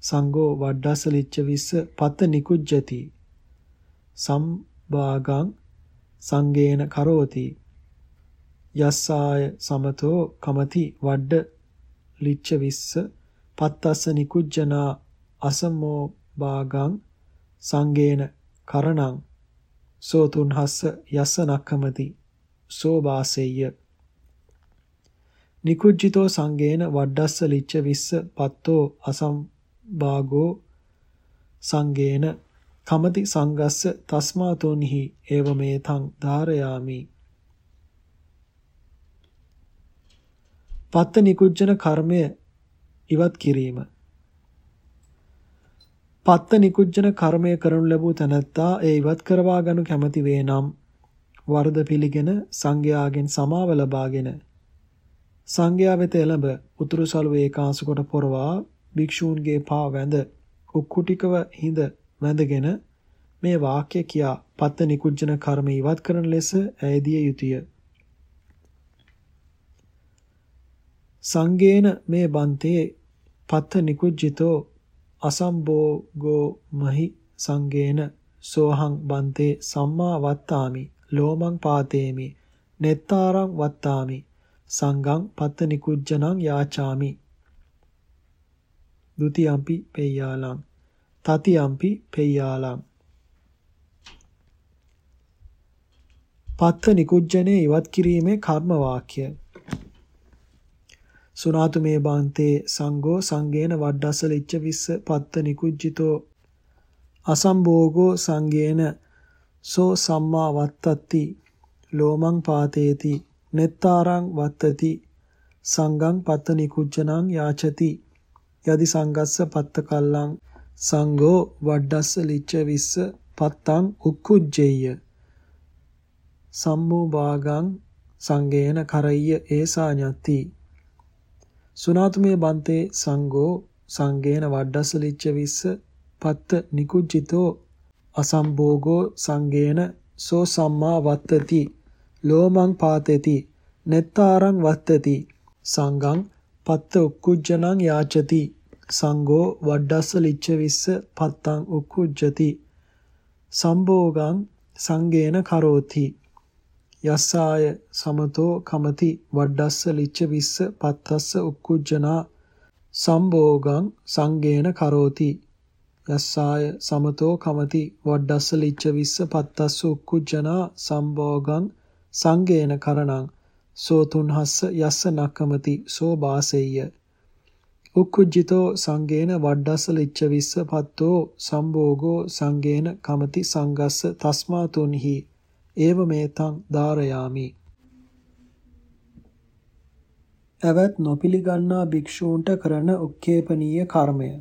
[SPEAKER 1] සංඝෝ වඩ්ඩස්ස ලිච්ඡවිස්ස පත්ත නිකුජ්ජති. සම්භාගං සංගේන කරෝති. යස්සාය සමතෝ කමති වඩ්ඩ ලිච්ඡවිස්ස පත්තස්ස නිකුජ්ජනා අසමෝ භාගං සංගේන කරණං සෝ තුන්හස්ස යස්ස නක්කමති සෝ වාසෙය්‍ය නිකුජ්ජිතෝ සංගේන වඩ්ඩස්ස ලිච්ඡ විස්ස පත්තෝ අසම්භාගෝ සංගේන කමති සංගස්ස තස්මාතෝනිහි ඒවමේතං ධාරයාමි. පත්ත නිකුජ්ජන කර්මය ඉවත් කිරීම. පත්ත නිකුජ්ජන කර්මය කරනු ලැබූ තැනැත්තා ඒ ඉවත් කරවා ගනු කැමැති වේ නම් වරද පිළිගෙන සංඝයාගෙන් සමාව ලබාගෙන සංඝයා වෙත එළඹ උතුරු සළුවේ ඒකාංශ කොට පොරවා භික්ෂූන්ගේ පා වැඳ උක්කුටිකව හිඳ වැඳගෙන මේ වාක්‍ය කියා පත්ත නිකුජ්ජන කර්ම ඉවත් කරන ලෙස ඇයදිය යුතුය. සංගේන මේ බන්තේ පත්ත නිකුජ්ජිතෝ අසම්භෝගෝ මහි සංගේන සෝහං බන්තේ සම්මා වත්තාමි ලෝමං පාතේමි නෙත්තාරං වත්තාමි සංගං පත්ත නිකුජ්ජනං යාචාමි. ဒ ුතියම්පි පෙය්‍යාලං. තතියම්පි පෙය්‍යාලං. පත්ත නිකුජ්ජනේ ඉවත් කිරීමේ කර්ම වාක්‍ය. සුනාතු මේ බාන්තේ සංඝෝ සංගේන වඩ්ඩස්ස ලිච්ඡ විස්ස පත්ත නිකුජ්ජිතෝ. අසම්භෝගෝ සංගේන සෝ සම්මා වත්තති ලෝමං පාතේති. නෙත්තාරං වත්තති. සංගං පත්ත නිකුජ්ජනං යාචති. යදි සංගස්ස පත්ත කල්ලං සංඝෝ වඩ්ඩස්ස ලිච්ඡ විස්ස පත්තං උක්කුජ්ජේය සම්මෝ භාගං සංගේන කරయ్య ඒසා ඤති සුනාතුමේ බන්තේ සංඝෝ සංගේන වඩ්ඩස්ස ලිච්ඡ විස්ස පත්ත නිකුජ්ජිතෝ. අසම්භෝගෝ සංගේන සෝ සම්මා වත්තති. ලෝමං පාතේති නෙත්තාරං වත්තති. සංගං පත්ත උක්කුජ්ජනං යාචති. සංඝෝ වඩ්ඩස්ස ලිච්ඡ විස්ස පත්තං උක්කුජ්ජති. සම්භෝගං සංගේන කරෝති. යස්සාය සමතෝ කමති වඩ්ඩස්ස ලිච්ඡ විස්ස පත්තස්ස උක්කුජ්ජනා. සම්භෝගං සංගේන කරෝති. යස්සාය සමතෝ කමති වඩ්ඩස්ස ලිච්ඡ විස්ස පත්තස්ස උක්කුජ්ජනා. සම්භෝගං සංගේන කරණං සෝ තුන්හස්ස යස්ස නක්කමති සෝ බාසෙය්‍ය. උක්කුජ්ජිතෝ සංගේන වඩ්ඩස්ස ලිච්ඡ විස්ස පත්තෝ සම්භෝගෝ සංගේන කමති සංගස්ස තස්මා තුන්හි. ඒව මේතං ධාරයාමි. ඇවත් නොපිලිගන්නා භික්ෂූන්ට කරන උක්කේපනීය කර්මය.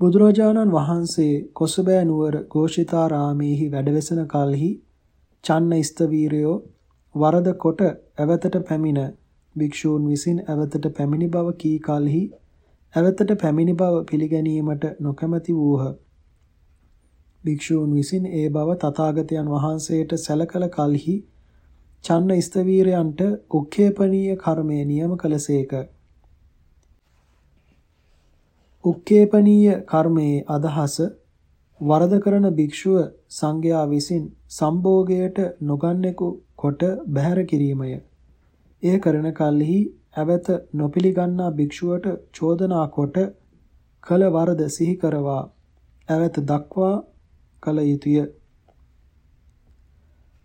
[SPEAKER 1] බුදුරජාණන් වහන්සේ කොසබෑ නුවර ഘോഷිතාරාමේහි වැඩවෙසන කලෙහි චන්න ස්තවීරයෝ වරද කොට ඇවතට පැමිණ භික්ෂූන් විසින් ඇවතට පැමිණි බව කී කලෙහි ඇවතට පැමිණි බව පිළිගැනීමට නොකැමැති වූහ. භික්ෂූන් විසින් ඒ බව තථාගතයන් වහන්සේට සැලකල කලෙහි චන්න ස්තවීරයන්ට උක්ඛේපනීය කර්මය නියම කළසේක. උක්කේපනීය කර්මයේ අදහස වරද කරන භික්ෂුව සංඝයා විසින් සම්භෝගයට නොගන්නෙකු කොට බැහැර කිරීමය. එය කරන කල්හි ඇවත නොපිළිගන්නා භික්ෂුවට චෝදනා කොට කල වරද සිහි කරවා ඇවත දක්වා කල යුතුය.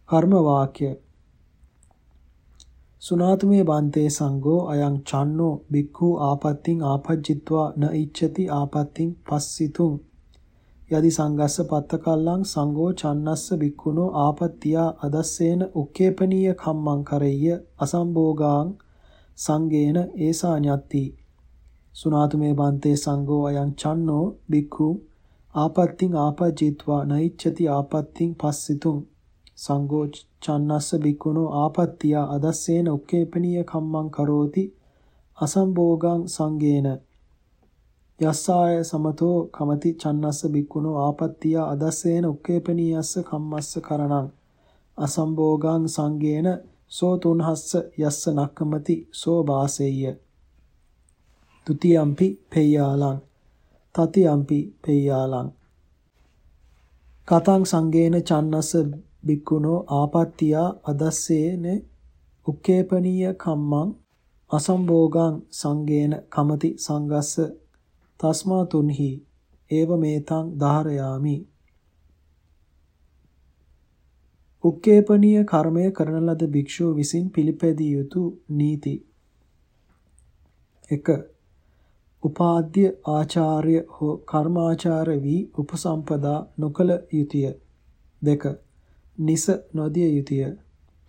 [SPEAKER 1] කර්ම වාක්‍ය සුනාතුමේ බන්තේ සංඝෝ අයං චන්නෝ බික්ඛු ආපත්තිං ආපජ්ජිත්වා න ඉච්ඡති ආපත්තිං පස්සිතුං යදි සංගස්ස පත්තකල්ලං සංඝෝ චන්නස්ස බික්ඛුනෝ ආපත්තියා අදස්සේන උක්කේපනීය කම්මං කරෙය්‍ය අසම්භෝගාං සංගේන ඒසා ඤත්ති. සුනාතුමේ බන්තේ සංඝෝ අයං චන්නෝ බික්ඛු ආපත්තිං ආපජ්ජිත්වා න ඉච්ඡති ආපත්තිං පස්සිතුං සංඝෝ චන්නස්ස බික්කුණෝ ආපත්තිය අදස්සේන උක්කේපනීය කම්මං කරෝති අසම්භෝගං සංගේන යස්සාය සමතෝ කමති චන්නස්ස බික්කුණෝ ආපත්තිය අදස්සේන උක්කේපනීයස්ස කම්මස්ස කරණං අසම්භෝගං සංගේන සෝ තුන්හස්ස යස්ස නක්කමති සෝ වාසෙය්‍ය. ဒ ුතියම්පි පෙය්‍යාලං තතියම්පි පෙය්‍යාලං කතං සංගේන චන්නස්ස බික්කුණෝ ආපත්තියා අදස්සේන උක්කේපනීය කම්මං අසම්භෝගං සංගේන කමති සංගස්ස තස්මා තුන්හි ඒව මේතං ධාරයාමි උක්කේපනීය කර්මය කරන ලද භික්ෂුව විසින් පිළිපැදිය යුතු නීති 1 උපාද්‍ය ආචාර්ය හෝ කර්මාචාර වී උපසම්පදා නොකල යුතුය 2 නිස නොදිය යුතුය.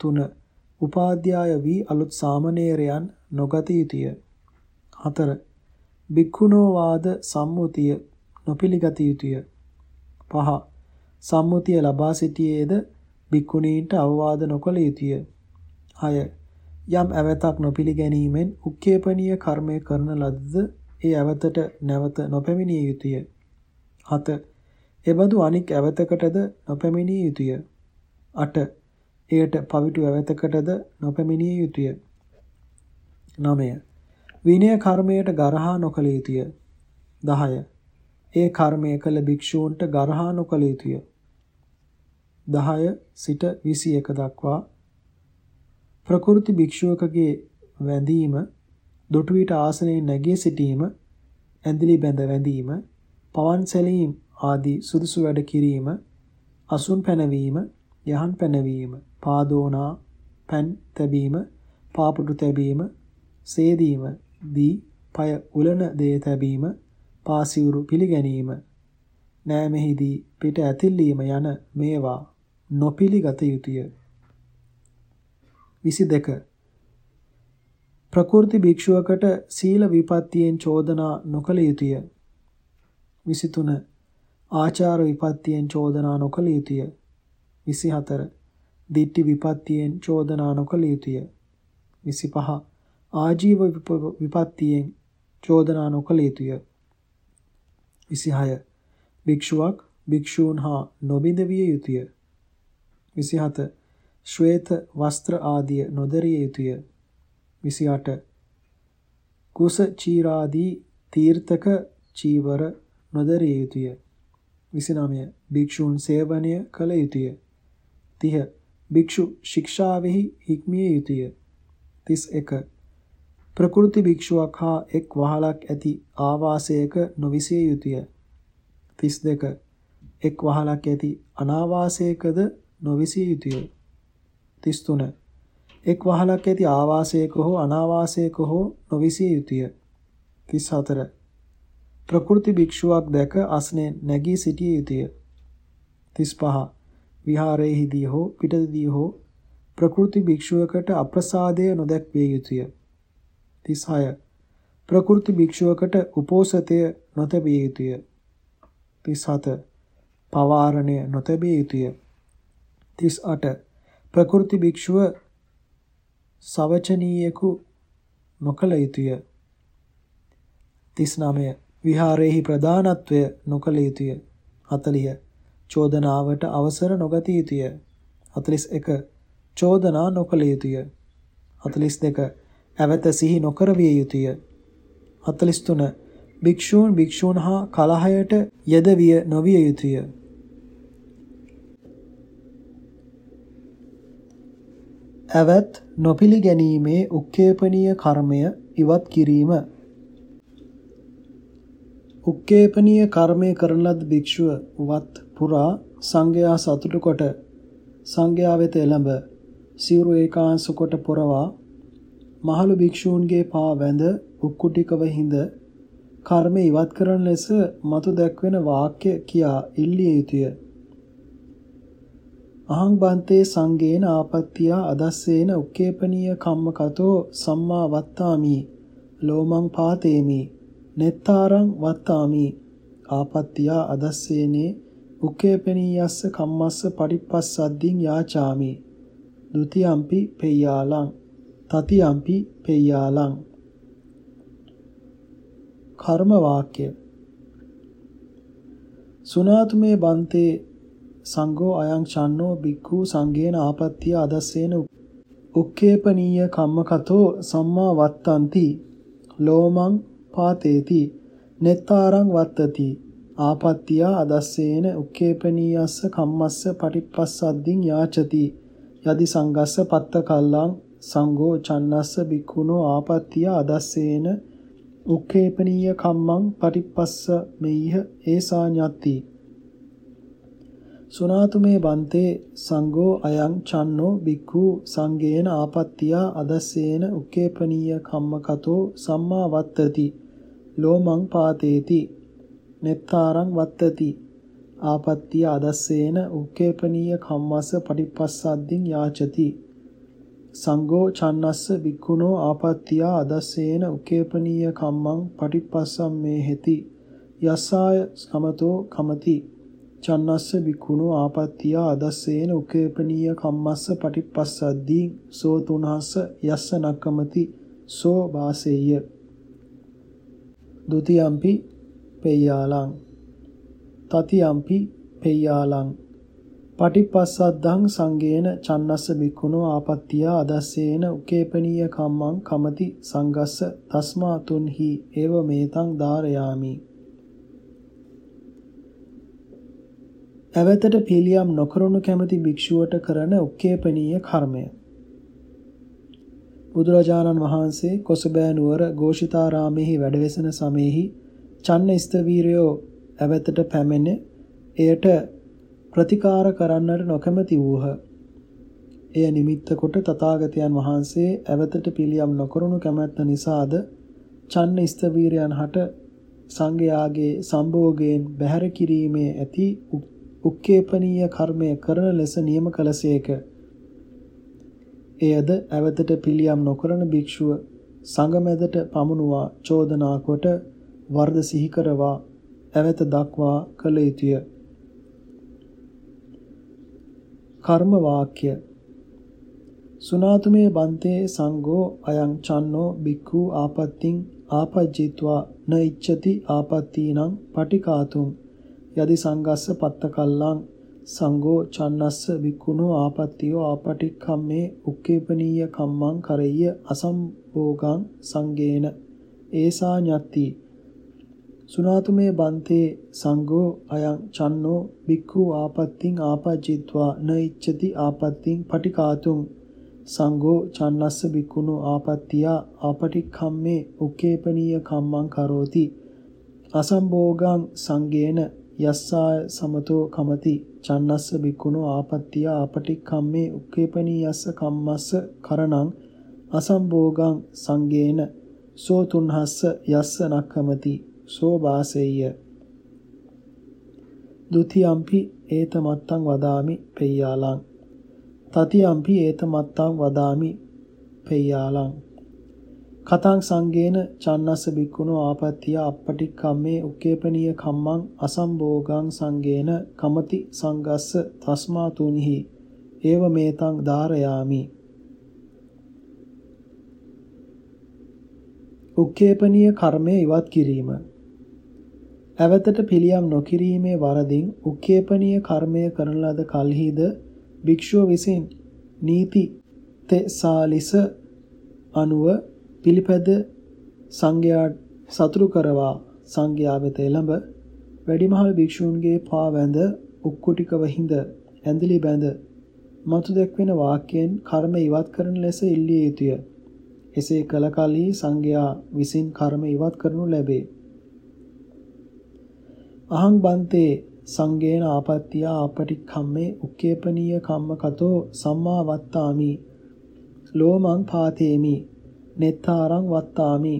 [SPEAKER 1] 3. උපාධ්‍යාය වී අලුත් සාමණේරයන් නොගත යුතුය. 4. භික්ඛුනෝ වාද සම්මුතිය නොපිළිගත යුතුය. 5. සම්මුතිය ලබා සිටියේද භික්ඛුනීන්ට අවවාද නොකළ යුතුය. 6. යම් ඇවතක් නොපිළිගැනීමෙන් උක්කේපනීය කර්මය කරන ලද්ද ඒ ඇවතට නැවත නොපැමිණිය යුතුය. 7. එබඳු අනික් ඇවතකටද නොපැමිණිය යුතුය. 8. එයට පවිටු ඇවතකටද නොපැමිණිය යුතුය. 9. විනය කර්මයට ගරහා නොකළ යුතුය. 10. ඒ කර්මය කළ භික්ෂූන්ට ගරහා නොකළ යුතුය. 10 සිට 21 දක්වා ප්‍රකෘති භික්ෂුවකගේ වැඳීම දොටු විට ආසනයේ නැගී සිටීම ඇඳිලි බැඳ වැඳීම පවන් සැලීම් ආදී සුදුසු වැඩ කිරීම අසුන් පැනවීම යහන් පැනවීම, පාදෝනා පෑන් තැබීම, පාපුඩු තැබීම, සේදීම, දී පය උලන දේ තැබීම, පාසිවුරු පිළිගැනීම, නෑමෙහිදී පිට ඇතිල්ලීම යන මේවා නොපිළිගත යුතුය. 22 ප්‍රකෘති භික්ෂුවකට සීල විපත්තියෙන් චෝදනා නොකළ යුතුය. 23 ආචාර විපත්තියෙන් චෝදනා නොකළ යුතුය. 24 දිට්ටි විපත්තියෙන් චෝදනා නොකළ යුතුය 25 ආජීව විපත්තියෙන් චෝදනා නොකළ යුතුය. 26 භික්ෂුවක් භික්ෂූන් හා නොබිඳ විය යුතුය. 27 ශ්වේත වස්ත්‍ර ආදිය නොදරිය යුතුය. 28 කුස චීරාදී තීර්ථක චීවර නොදරිය යුතුය. 29 භික්ෂූන් සේවනය කළ යුතුය. 30 භික්ෂු ශික්ෂාවෙහි හික්මිය යුතුය. 31 ප්‍රකෘති භික්ෂුවක් හා එක් වහලක් ඇති ආවාසයක නොවිසිය යුතුය. 32 එක් වහලක් ඇති අනාවාසයකද නොවිසිය යුතුය. 33 එක් වහලක් ඇති ආවාසයක හෝ අනාවාසයක හෝ නොවිසිය යුතුය. 34 ප්‍රකෘති භික්ෂුවක් දැක අස්නේ නැගී සිටිය යුතුය. 35 විහාරයේදී හෝ පිටතදී හෝ ප්‍රකෘති භික්ෂුවකට අප්‍රසාදය නොදැක්විය යුතුය. 36 ප්‍රකෘති භික්ෂුවකට උපෝසතය නොතැබිය යුතුය. 37 පවාරණය නොතැබිය යුතුය. 38 ප්‍රකෘති භික්ෂුව සවචනීයකු නොකළ යුතුය. 39 විහාරයේහි ප්‍රධානත්වය නොකළ යුතුය. 40 චෝදනාවට අවසර නොගත යුතුය. 41 චෝදනා නොකළ යුතුය. 42 ඇවත සිහි නොකර විය යුතුය. 43 භික්ෂූන් භික්ෂූන් හා කලහයට යෙදවිය නොවිය යුතුය. ඇවත් නොපිළිගැනීමේ උක්කේපනීය කර්මය ඉවත් කිරීම උක්කේපනීය කර්මය කරන ලද භික්ෂුව වත් පුරා සංඝයා සතුටු කොට සංඝයා වෙත එළඹ සිවුරු ඒකාංශ කොට පොරවා මහලු භික්ෂූන්ගේ පා වැඳ උක්කුටිකව හිඳ කර්ම ඉවත් කරන ලෙස මතු දැක්වෙන වාක්‍ය කියා ඉල්ලිය යුතුය. අහං බන්තේ සංගේන ආපත්‍තිය අදස්සේන උක්කේපනීය කම්මකතෝ සම්මා වත්තාමි. ලෝමං පාතේමි. නෙත්තාරං වත්තාමි. ආපත්‍තිය අදස්සේනේ උක්කේපනීයස්ස කම්මස්ස පටිපස්සද්දින් යාචාමි. ဒ ුතියම්පි පෙය්‍යාලං. තතියම්පි පෙය්‍යාලං. කර්ම වාක්‍ය. සුනාතුමේ බන්තේ සංඝෝ අයං චන්නෝ බික්ඛු සංඝේන ආපත්‍ය අදස්සේන උක්කේපනීය කම්මකතෝ සම්මා වත්තಂತಿ ලෝමං පාතේති. නෙත්තාරං වත්තති. ආපත්‍ය අදස්සේන උක්කේපනීයස්ස කම්මස්ස පටිපස්සද්දින් යාචති. යදි සංගස්ස පත්ත කල්ලං සංඝෝ චන්නස්ස බික්ඛුනෝ ආපත්තිය අදස්සේන උක්ඛේපනීය කම්මං පටිපස්ස මෙයිහ ඒසා ඤත්ති. සුනාතුමේ බන්තේ සංඝෝ අයං චන්නෝ බික්ඛු සංඝේන ආපත්තිය අදස්සේන උක්ඛේපනීය කම්මකතෝ සම්මා වත්තති. ලෝමං පාතේති. නෙත්තාරං වත්තති. ආපත්තිය අදස්සේන උක්ඛේපනීය කම්මස්ස පටිපස්සද්දින් යාචති. සංඝෝ චන්නස්ස බික්ඛුනෝ ආපත්තියා අදස්සේන උකේපනීය කම්මං පටිපස්සම් මේ හෙති යස්සාය සමතෝ කමති චන්නස්ස බික්ඛුනෝ ආපත්තියා අදස්සේන උකේපනීය කම්මස්ස පටිපස්සද්දී සෝ තුනහස්ස යස්ස නක්කමති සෝ වාසෙය්‍ය ဒ ුතියම්පි පෙය්‍යාලං තතියම්පි පෙය්‍යාලං පටිපස්සද්දං සංගේන චන්නස්ස බික්කුණෝ ආපත්තිය අදස්සේන උකේපනීය කම්මං කමති සංගස්ස තස්මා තුන්හි ඒව මේතං ධාරයාමි. ඇවතට පිළියම් නොකරනු කැමති භික්ෂුවට කරන උක්කේපනීය කර්මය. බුදුරජාණන් වහන්සේ කොසබෑ නුවර ഘോഷිතාරාමෙහි වැඩවෙසෙන සමයෙහි චන්න ස්තවීරයෝ ඇවතට පැමිණ එයට ප්‍රතිකාර කරන්නට නොකමැති වූහ. එය නිමිත්ත කොට තථාගතයන් වහන්සේ ඇවතට පිළියම් නොකරනු කැමැත්ත නිසාද චන්න ස්තවීරයන් හට සංඝයාගේ සම්භෝගයෙන් බැහැර කිරීමේ ඇති උක්කේපනීය කර්මය කරන ලෙස නියම කළසේක. එයද ඇවතට පිළියම් නොකරන භික්ෂුව සංගමෙදට පමුණුවා චෝදනා කොට වර්ධ සිහි කරවා ඇවත දක්වා කළ යුතුය. කර්ම වාක්‍ය සුනාතුමේ බන්තේ සංඝෝ අයං චන්නෝ බික්ඛු ආපත්තිං ආපජ්ජිත්වා න ඉච්ඡති ආපත්තීනං පටිකාතුං යදි සංගස්ස පත්තකල්ලං සංඝෝ චන්නස්ස බික්ඛුනෝ ආපත්තියෝ ආපටික්ඛම්මේ උක්කේපනීය කම්මං කරෙය්‍ය අසම්භෝගං සංගේන ඒසා ඤත්ති. සුනාතුමේ බන්තේ සංඝෝ අයං චන්නෝ බික්ඛු ආපත්තිං ආපජ්ජිත්වා න ඉච්ඡති ආපත්තිං පටිකාතුං සංඝෝ චන්නස්ස බික්කුණු ආපත්තියා ආපටික්ඛම්මේ උක්කේපනීය කම්මං කරෝති අසම්භෝගං සංගේන යස්සාය සමතෝ කමති චන්නස්ස බික්කුණු ආපත්තියා ආපටික්ඛම්මේ උක්කේපනීයස්ස කම්මස්ස කරණං අසම්භෝගං සංගේන සෝ තුන්හස්ස යස්ස නක්කමති සෝ වාසෙය්‍ය ဒ ුතියම්පි ඒතමත්තං වදාමි පෙය්‍යාලං. තතියම්පි ඒතමත්තං වදාමි පෙය්‍යාලං. කතං සංගේන චන්නස්ස බික්කුණෝ ආපත්තිය අපටික්කම්මේ උකේපනීය කම්මං අසම්භෝගං සංගේන කමති සංගස්ස තස්මා තුනිහි ඒව මේතං ධාරයාමි. උක්කේපනීය කර්මය ඉවත් කිරීම. ඇවතට පිළියම් නොකිරීමේ වරදින් උක්කේපනීය කර්මය කරන ලද කල්හිද භික්ෂුව විසින් නීති තෙසාලිස අනුව පිළිපැද සංඝයා සතුරු කරවා සංඝයා වෙත එළඹ වැඩිමහල් භික්ෂූන්ගේ පා වැඳ උක්කුටිකව හිඳ ඇඳලි බැඳ මතු දැක්වෙන වාක්‍යයෙන් කර්ම ඉවත් කරන ලෙස ඉල්ලිය යුතුය. එසේ කල කලී සංඝයා විසින් කර්ම ඉවත් කරනු ලැබේ. අහං බන්තේ සංගේන ආපත්‍තිය ආපටික්ඛම්මේ උක්කේපනීය කම්මකතෝ සම්මා වත්තාමි. ලෝමං පාතේමි. නෙත්තාරං වත්තාමි.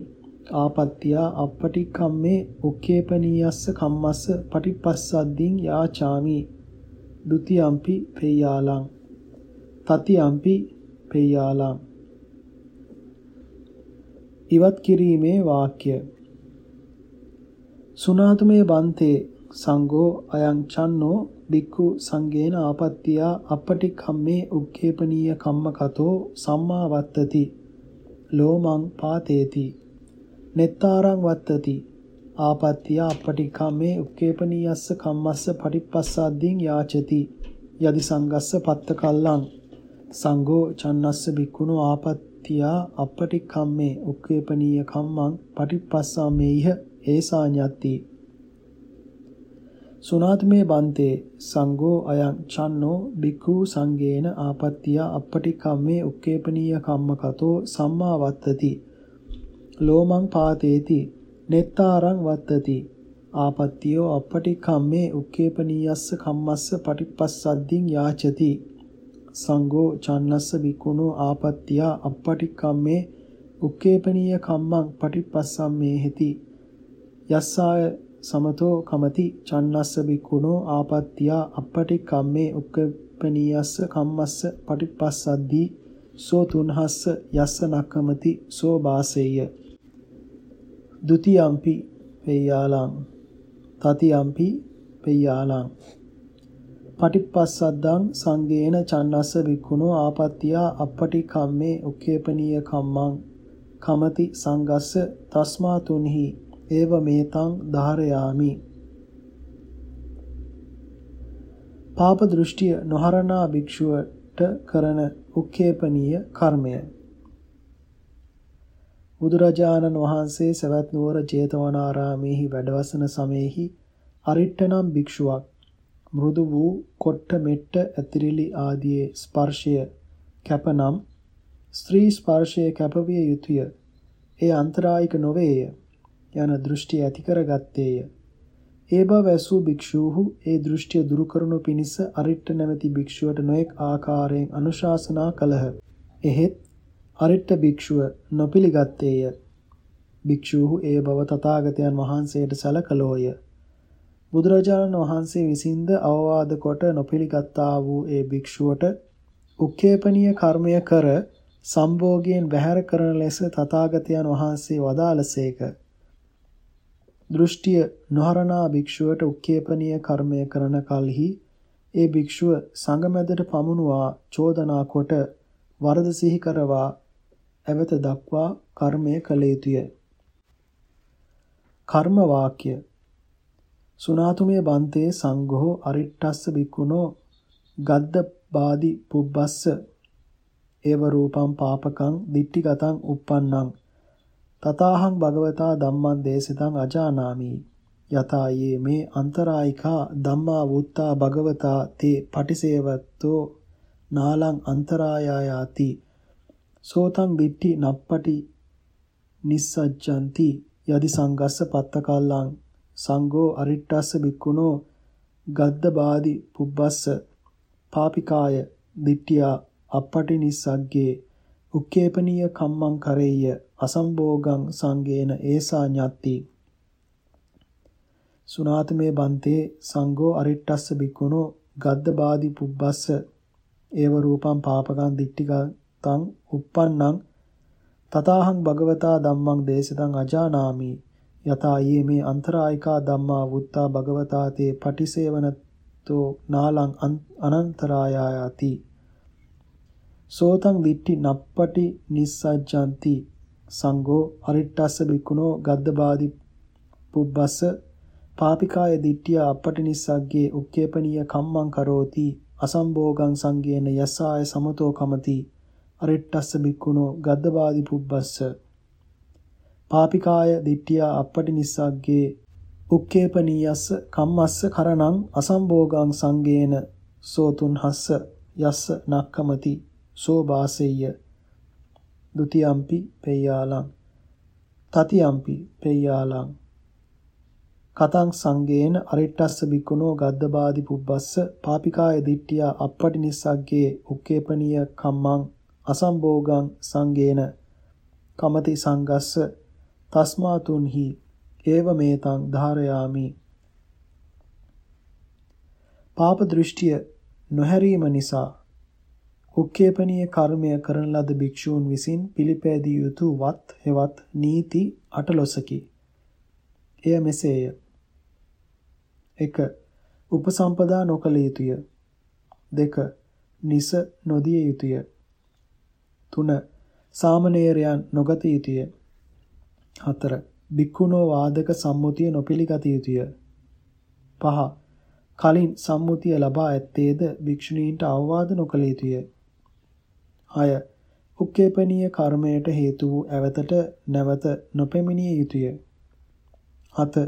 [SPEAKER 1] ආපත්‍තිය අපටික්ඛම්මේ උක්කේපනීයස්ස කම්මස්ස පටිපස්සද්දින් යාචාමි. ဒ ුතියම්පි පේයාලං තතියම්පි පේයාලං ඉවත් කිරීමේ වාක්‍ය සුනාතුමේ බන්තේ සංඝෝ අයං චන්නෝ බික්ඛු සංගේන ආපත්තියා අපටික්ඛම්මේ උක්කේපනීය කම්මකතෝ සම්මා වත්තති. ලෝමං පාතේති. නෙත්තාරං වත්තති. ආපත්තිය අපටික්ඛම්මේ උක්කේපනීයස්ස කම්මස්ස පටිපස්සද්දින් යාචති. යදි සංගස්ස පත්ත කල්ලං සංඝෝ චන්නස්ස බික්ඛුනෝ ආපත්තිය අපටික්ඛම්මේ උක්කේපනීය කම්මං පටිපස්සාමේහ ඒසා ඤත්ති සුනාතමේ බන්තේ සංඝෝ අයං චන්නෝ බික්ඛු සංගේන ආපත්තිය අපටිකම්මේ උක්කේපනීය කම්මකතෝ සම්මා වත්තති ලෝමං පාතේති නෙත්තාරං වත්තති ආපත්තියෝ අපටිකම්මේ උක්කේපනීයස්ස කම්මස්ස පටිපස්සද්දින් යාචති සංඝෝ චන්නස්ස බික්ඛුනෝ ආපත්තිය අපටිකම්මේ උක්කේපනීය කම්මං පටිපස්සම්මේ හෙති යස්සාය සමතෝ කමති චන්නස්ස බික්කුණෝ ආපත්තියා අපටි කම්මේ උක්කපනීයස්ස කම්මස්ස පටිපස්සද්දී සෝ තුන්හස්ස යස්ස නක්කමති සෝ බාසෙය්‍ය. ဒ ුතියම්පි පෙය්‍යාලං තතියම්පි පෙය්‍යාලං පටිපස්සද්දං සංගේන චන්නස්ස බික්කුණෝ ආපත්තියා අපටි කම්මේ උක්කේපනීය කම්මං කමති සංගස්ස තස්මා තුන්හි. ඒව මේතං ධාරයාමි. පාප දෘෂ්ටිය නොහරනා භික්ෂුවට කරන උක්කේපනීය කර්මය. බුදුරජාණන් වහන්සේ සවැත් නුවර ජේතවනාරාමේහි වැඩවසන සමයේහි අරිට්ඨ නම් භික්ෂුවක් මෘදු වූ කොට්ට මෙට්ට ඇතිරිලි ආදී ස්පර්ශය කැපනම් ස්ත්‍රී ස්පර්ශය කැපවිය යුතුය. ඒ අන්තරායික නොවේය. යන දෘෂ්ටි ඇති කරගත්තේය. ඒ බව ඇසූ භික්ෂූහු ඒ දෘෂ්ටිය දුරු කරනු පිණිස අරිට්ඨ නැමැති භික්ෂුවට නොඑක් ආකාරයෙන් අනුශාසනා කළහ. එහෙත් අරිට්ඨ භික්ෂුව නොපිළිගත්තේය. භික්ෂූහු ඒ බව තථාගතයන් වහන්සේට සැලකලෝය. බුදුරජාණන් වහන්සේ විසින්ද අවවාද කොට නොපිළිගත්තා වූ ඒ භික්ෂුවට උක්කේපනීය කර්මය කර සම්භෝගයෙන් බැහැර කරන ලෙස තථාගතයන් වහන්සේ වදාළසේක. දෘෂ්ටිය නොහරනා භික්ෂුවට උක්කේපනීය කර්මය කරන කලෙහි ඒ භික්ෂුව සංගමැදට පමුණුවා චෝදනා කොට වරද සිහි කරවා ඇවත දක්වා කර්මය කළ යුතුය. කර්ම වාක්‍ය. සුනාතුමේ බන්තේ සංඝෝ අරිට්ටස්ස බික්කුණෝ ගද්ද බාදි පුබ්බස්ස. ඒව රූපං පාපකං දිට්ඨිගතං uppannං තථාහං භගවතා ධම්මං දේශිතං අජානාමි। යතායේ මේ අන්තරායිකා ධම්මා වූත්තා භගවතා තේ පටිසේවත්තෝ නාලං අන්තරායායාති। සෝතං දිට්ඨි නප්පටි නිස්සජ්ජಂತಿ යදි සංගස්ස පත්තකල්ලං සංඝෝ අරිට්ටස්ස බික්කුණෝ ගද්ද බාදි පුබ්බස්ස පාපිකාය දිට්ඨියා අප්පටි නිස්සග්ගේ උක්කේපනීය කම්මං කරෙය්‍ය අසම්භෝගං සංගේන ඒසා ඤත්ති. සුනාතමේ බන්තේ සංඝෝ අරිට්ටස්ස බික්කුණෝ ගද්ද බාදි පුබ්බස්ස ඒව රූපං පාපකං දිට්ඨිකං uppannං තතාහං භගවතා ධම්මං දේශිතං අජානාමි. යතා යේ මේ අන්තරායිකා ධම්මා වුත්තා භගවතාතේ පටිසේවනතෝ නාලං අනන්තරායාති. සෝතං විට්ටි නප්පටි නිස්සජ්ජಂತಿ. සංඝෝ අරිට්ටස්ස බිකුණෝ ගද්දබාදි පුබ්බස්ස පාපිකාය දිට්ඨිය අපට නිස්සග්ගේ උක්කේපනීය කම්මං කරෝති අසම්භෝගං සංගේන යසාය සමතෝ කමති අරිට්ටස්ස බික්කුණෝ ගද්දවාදි පුබ්බස්ස. පාපිකාය දිට්ඨියා අපටි නිස්සග්ගේ උක්කේපනීයස්ස කම්මස්ස කරණං අසම්භෝගං සංගේන සෝතුන්හස්ස යස්ස නක්කමති සෝ වාසෙය්‍ය ဒ ුතියම්පි පෙය්‍යාලං. තතියම්පි පෙය්‍යාලං. කතං සංගේන අරිට්ටස්ස බික්කුණෝ ගද්දබාදි පුබ්බස්ස පාපිකාය දිට්ඨියා අපටි නිස්සග්ගේ උක්කේපනීය කම්මං අසම්භෝගං සංගේන. කමති සංගස්ස තස්මාතුන්හි ඒව මේතං ධාරයාමි. පාප දෘෂ්ටිය නොහැරීම නිසා උක්කේපනීය කර්මය කරන ලද භික්ෂූන් විසින් පිළිපැදිය යුතු වත් හෙවත් නීති අටලොසකි. එය මෙසේය. 1. උපසම්පදා නොකළ යුතුය. 2. නිස නොදිය යුතුය. 3. සාමණේරයන් නොගත යුතුය. 4. බික්කුණෝ වාදක සම්මුතිය නොපිළිගත යුතුය. 5. කලින් සම්මුතිය ලබා ඇත්තේද භික්ෂුණීන්ට අවවාද නොකළ යුතුය. 6. උක්කේපනීය කර්මයට හේතු වූ ඇවතට නැවත නොපැමිණිය යුතුය. 7.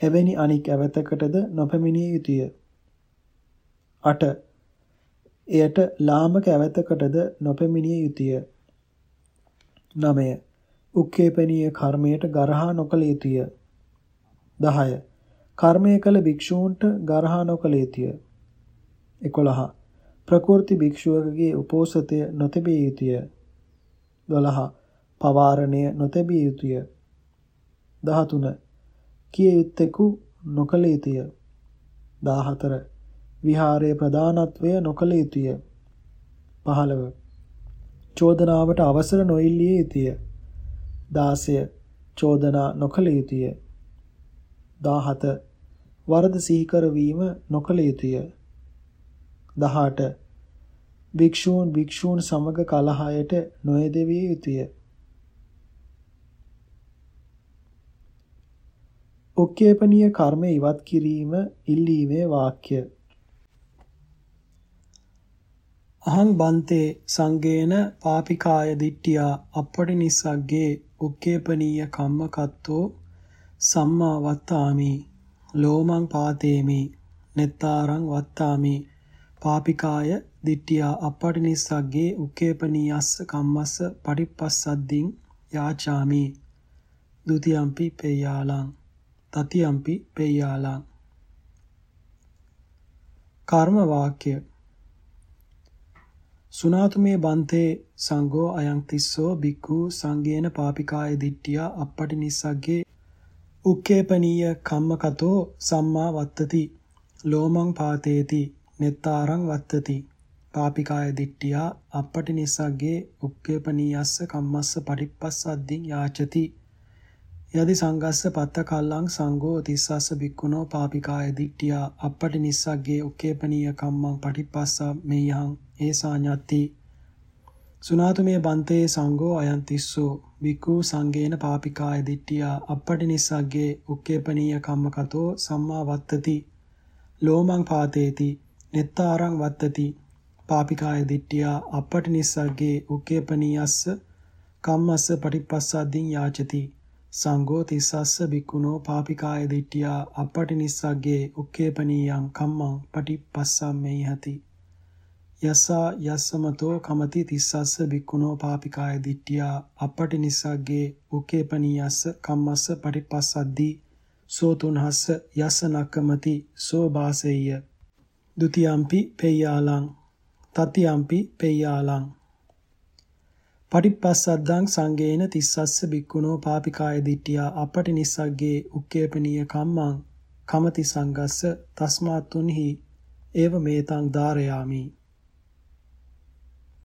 [SPEAKER 1] එවැනි අනික් ඇවතකටද නොපැමිණිය යුතුය. 8. එයට ලාමක ඇවතකටද නොපැමිණිය යුතුය. 9. උක්කේපනීය කර්මයට ගරහා නොකළ යුතුය. 10. කර්මය කළ භික්ෂූන්ට ගරහා නොකළ යුතුය. 11. ප්‍රකෘති භික්ෂුවකගේ උපෝසතය නොතැබිය යුතුය. 12. පවාරණය නොතැබිය යුතුය. 13. කිය යුත්තේකු නොකළ යුතුය. 14. විහාරයේ ප්‍රධානත්වය නොකළ යුතුය. 15. චෝදනාවට අවසර නොඉල්ලිය යුතුය. 16. චෝදනා නොකළ යුතුය. 17. වරද සිහි වීම නොකළ යුතුය. 18. භික්ෂූන් භික්ෂූන් සමග කලහයට නොයදවිය යුතුය. ඔක්කේපනීය කර්ම ඉවත් කිරීම ඉල්ලීමේ වාක්‍ය අහං බන්තේ සංගේන පාපිකාය දිට්ඨියා අපපටි නිස්සග්ගේ උක්කේපනීය කම්මකත්තෝ සම්මා වත්තාමි ලෝමං පාතේමි නෙත්තාරං වත්තාමි පාපිකාය දිට්ඨියා අපපටි නිස්සග්ගේ උක්කේපනීයස්ස කම්මස්ස පටිප්පස්සද්දින් යාචාමි. ဒ ුතියම්පි පෙය්‍යාලං. තතියම්පි පෙය්‍යාලං. කර්ම වාක්‍ය සුනාතුමේ බන්තේ සංඝෝ අයං තිස්සෝ බික්ඛු සංගේන පාපිකාය දිට්ඨියා අපපටි නිස්සග්ගේ උක්කේපනීය කම්මකතෝ සම්මා වත්තති. ලෝමං පාතේති. නෙත්තාරං වත්තති. පාපිකාය දිට්ඨියා අපපටි නිස්සග්ගේ උක්කේපනීයස්ස කම්මස්ස පටිප්පස්සද්දින් යාචති. යදි සංගස්ස පත්ත කල්ලං සංඝෝ තිස්සස්ස බික්කුණෝ පාපිකාය දිට්ඨියා අපපටි නිස්සග්ගේ උක්කේපනීය කම්මං පටිපස්සා මෙයහං ඒසා ඤත්ති සුනාතුමේ බන්තේ සංඝෝ අයන් තිස්සෝ වික්ඛු සංගේන පාපිකාය දිට්ඨියා අපපටි නිස්සග්ගේ උක්කේපනීය කම්මකතෝ සම්මා වත්තති. ලෝමං පාතේති. නෙත්තාරං වත්තති. පාපිකාය දිට්ඨියා අපපටි නිස්සග්ගේ උක්කේපනීයස්ස කම්මස්ස පටිපස්සද්දින් යාචති. සංඝෝ තිස්සස්ස බික්කුණෝ පාපිකාය දිට්ඨියා අපපටි නිස්සග්ගේ උක්කේපනීයං කම්මං පටිපස්සම්මෙහි හති. යසා යස්සමතෝ කමති තිස්සස්ස බික්කුණෝ පාපිකාය දිට්ඨියා අපටි නිස්සග්ගේ උකේපනීයස්ස කම්මස්ස පටිපස්සද්දී සෝ තුන්හස්ස යස්ස නක්කමති සෝ බාසෙය්‍ය ဒ ුතියම්පි පෙය්‍යාලං තතියම්පි පෙය්‍යාලං. පටිපස්සද්දං සංගේන තිස්සස්ස බික්කුණෝ පාපිකාය දිට්ඨියා අපටි නිස්සග්ගේ උක්කේපනීය කම්මං කමති සංගස්ස තස්මාත් තුන්හි ඒව මේතං ධාරයාමි.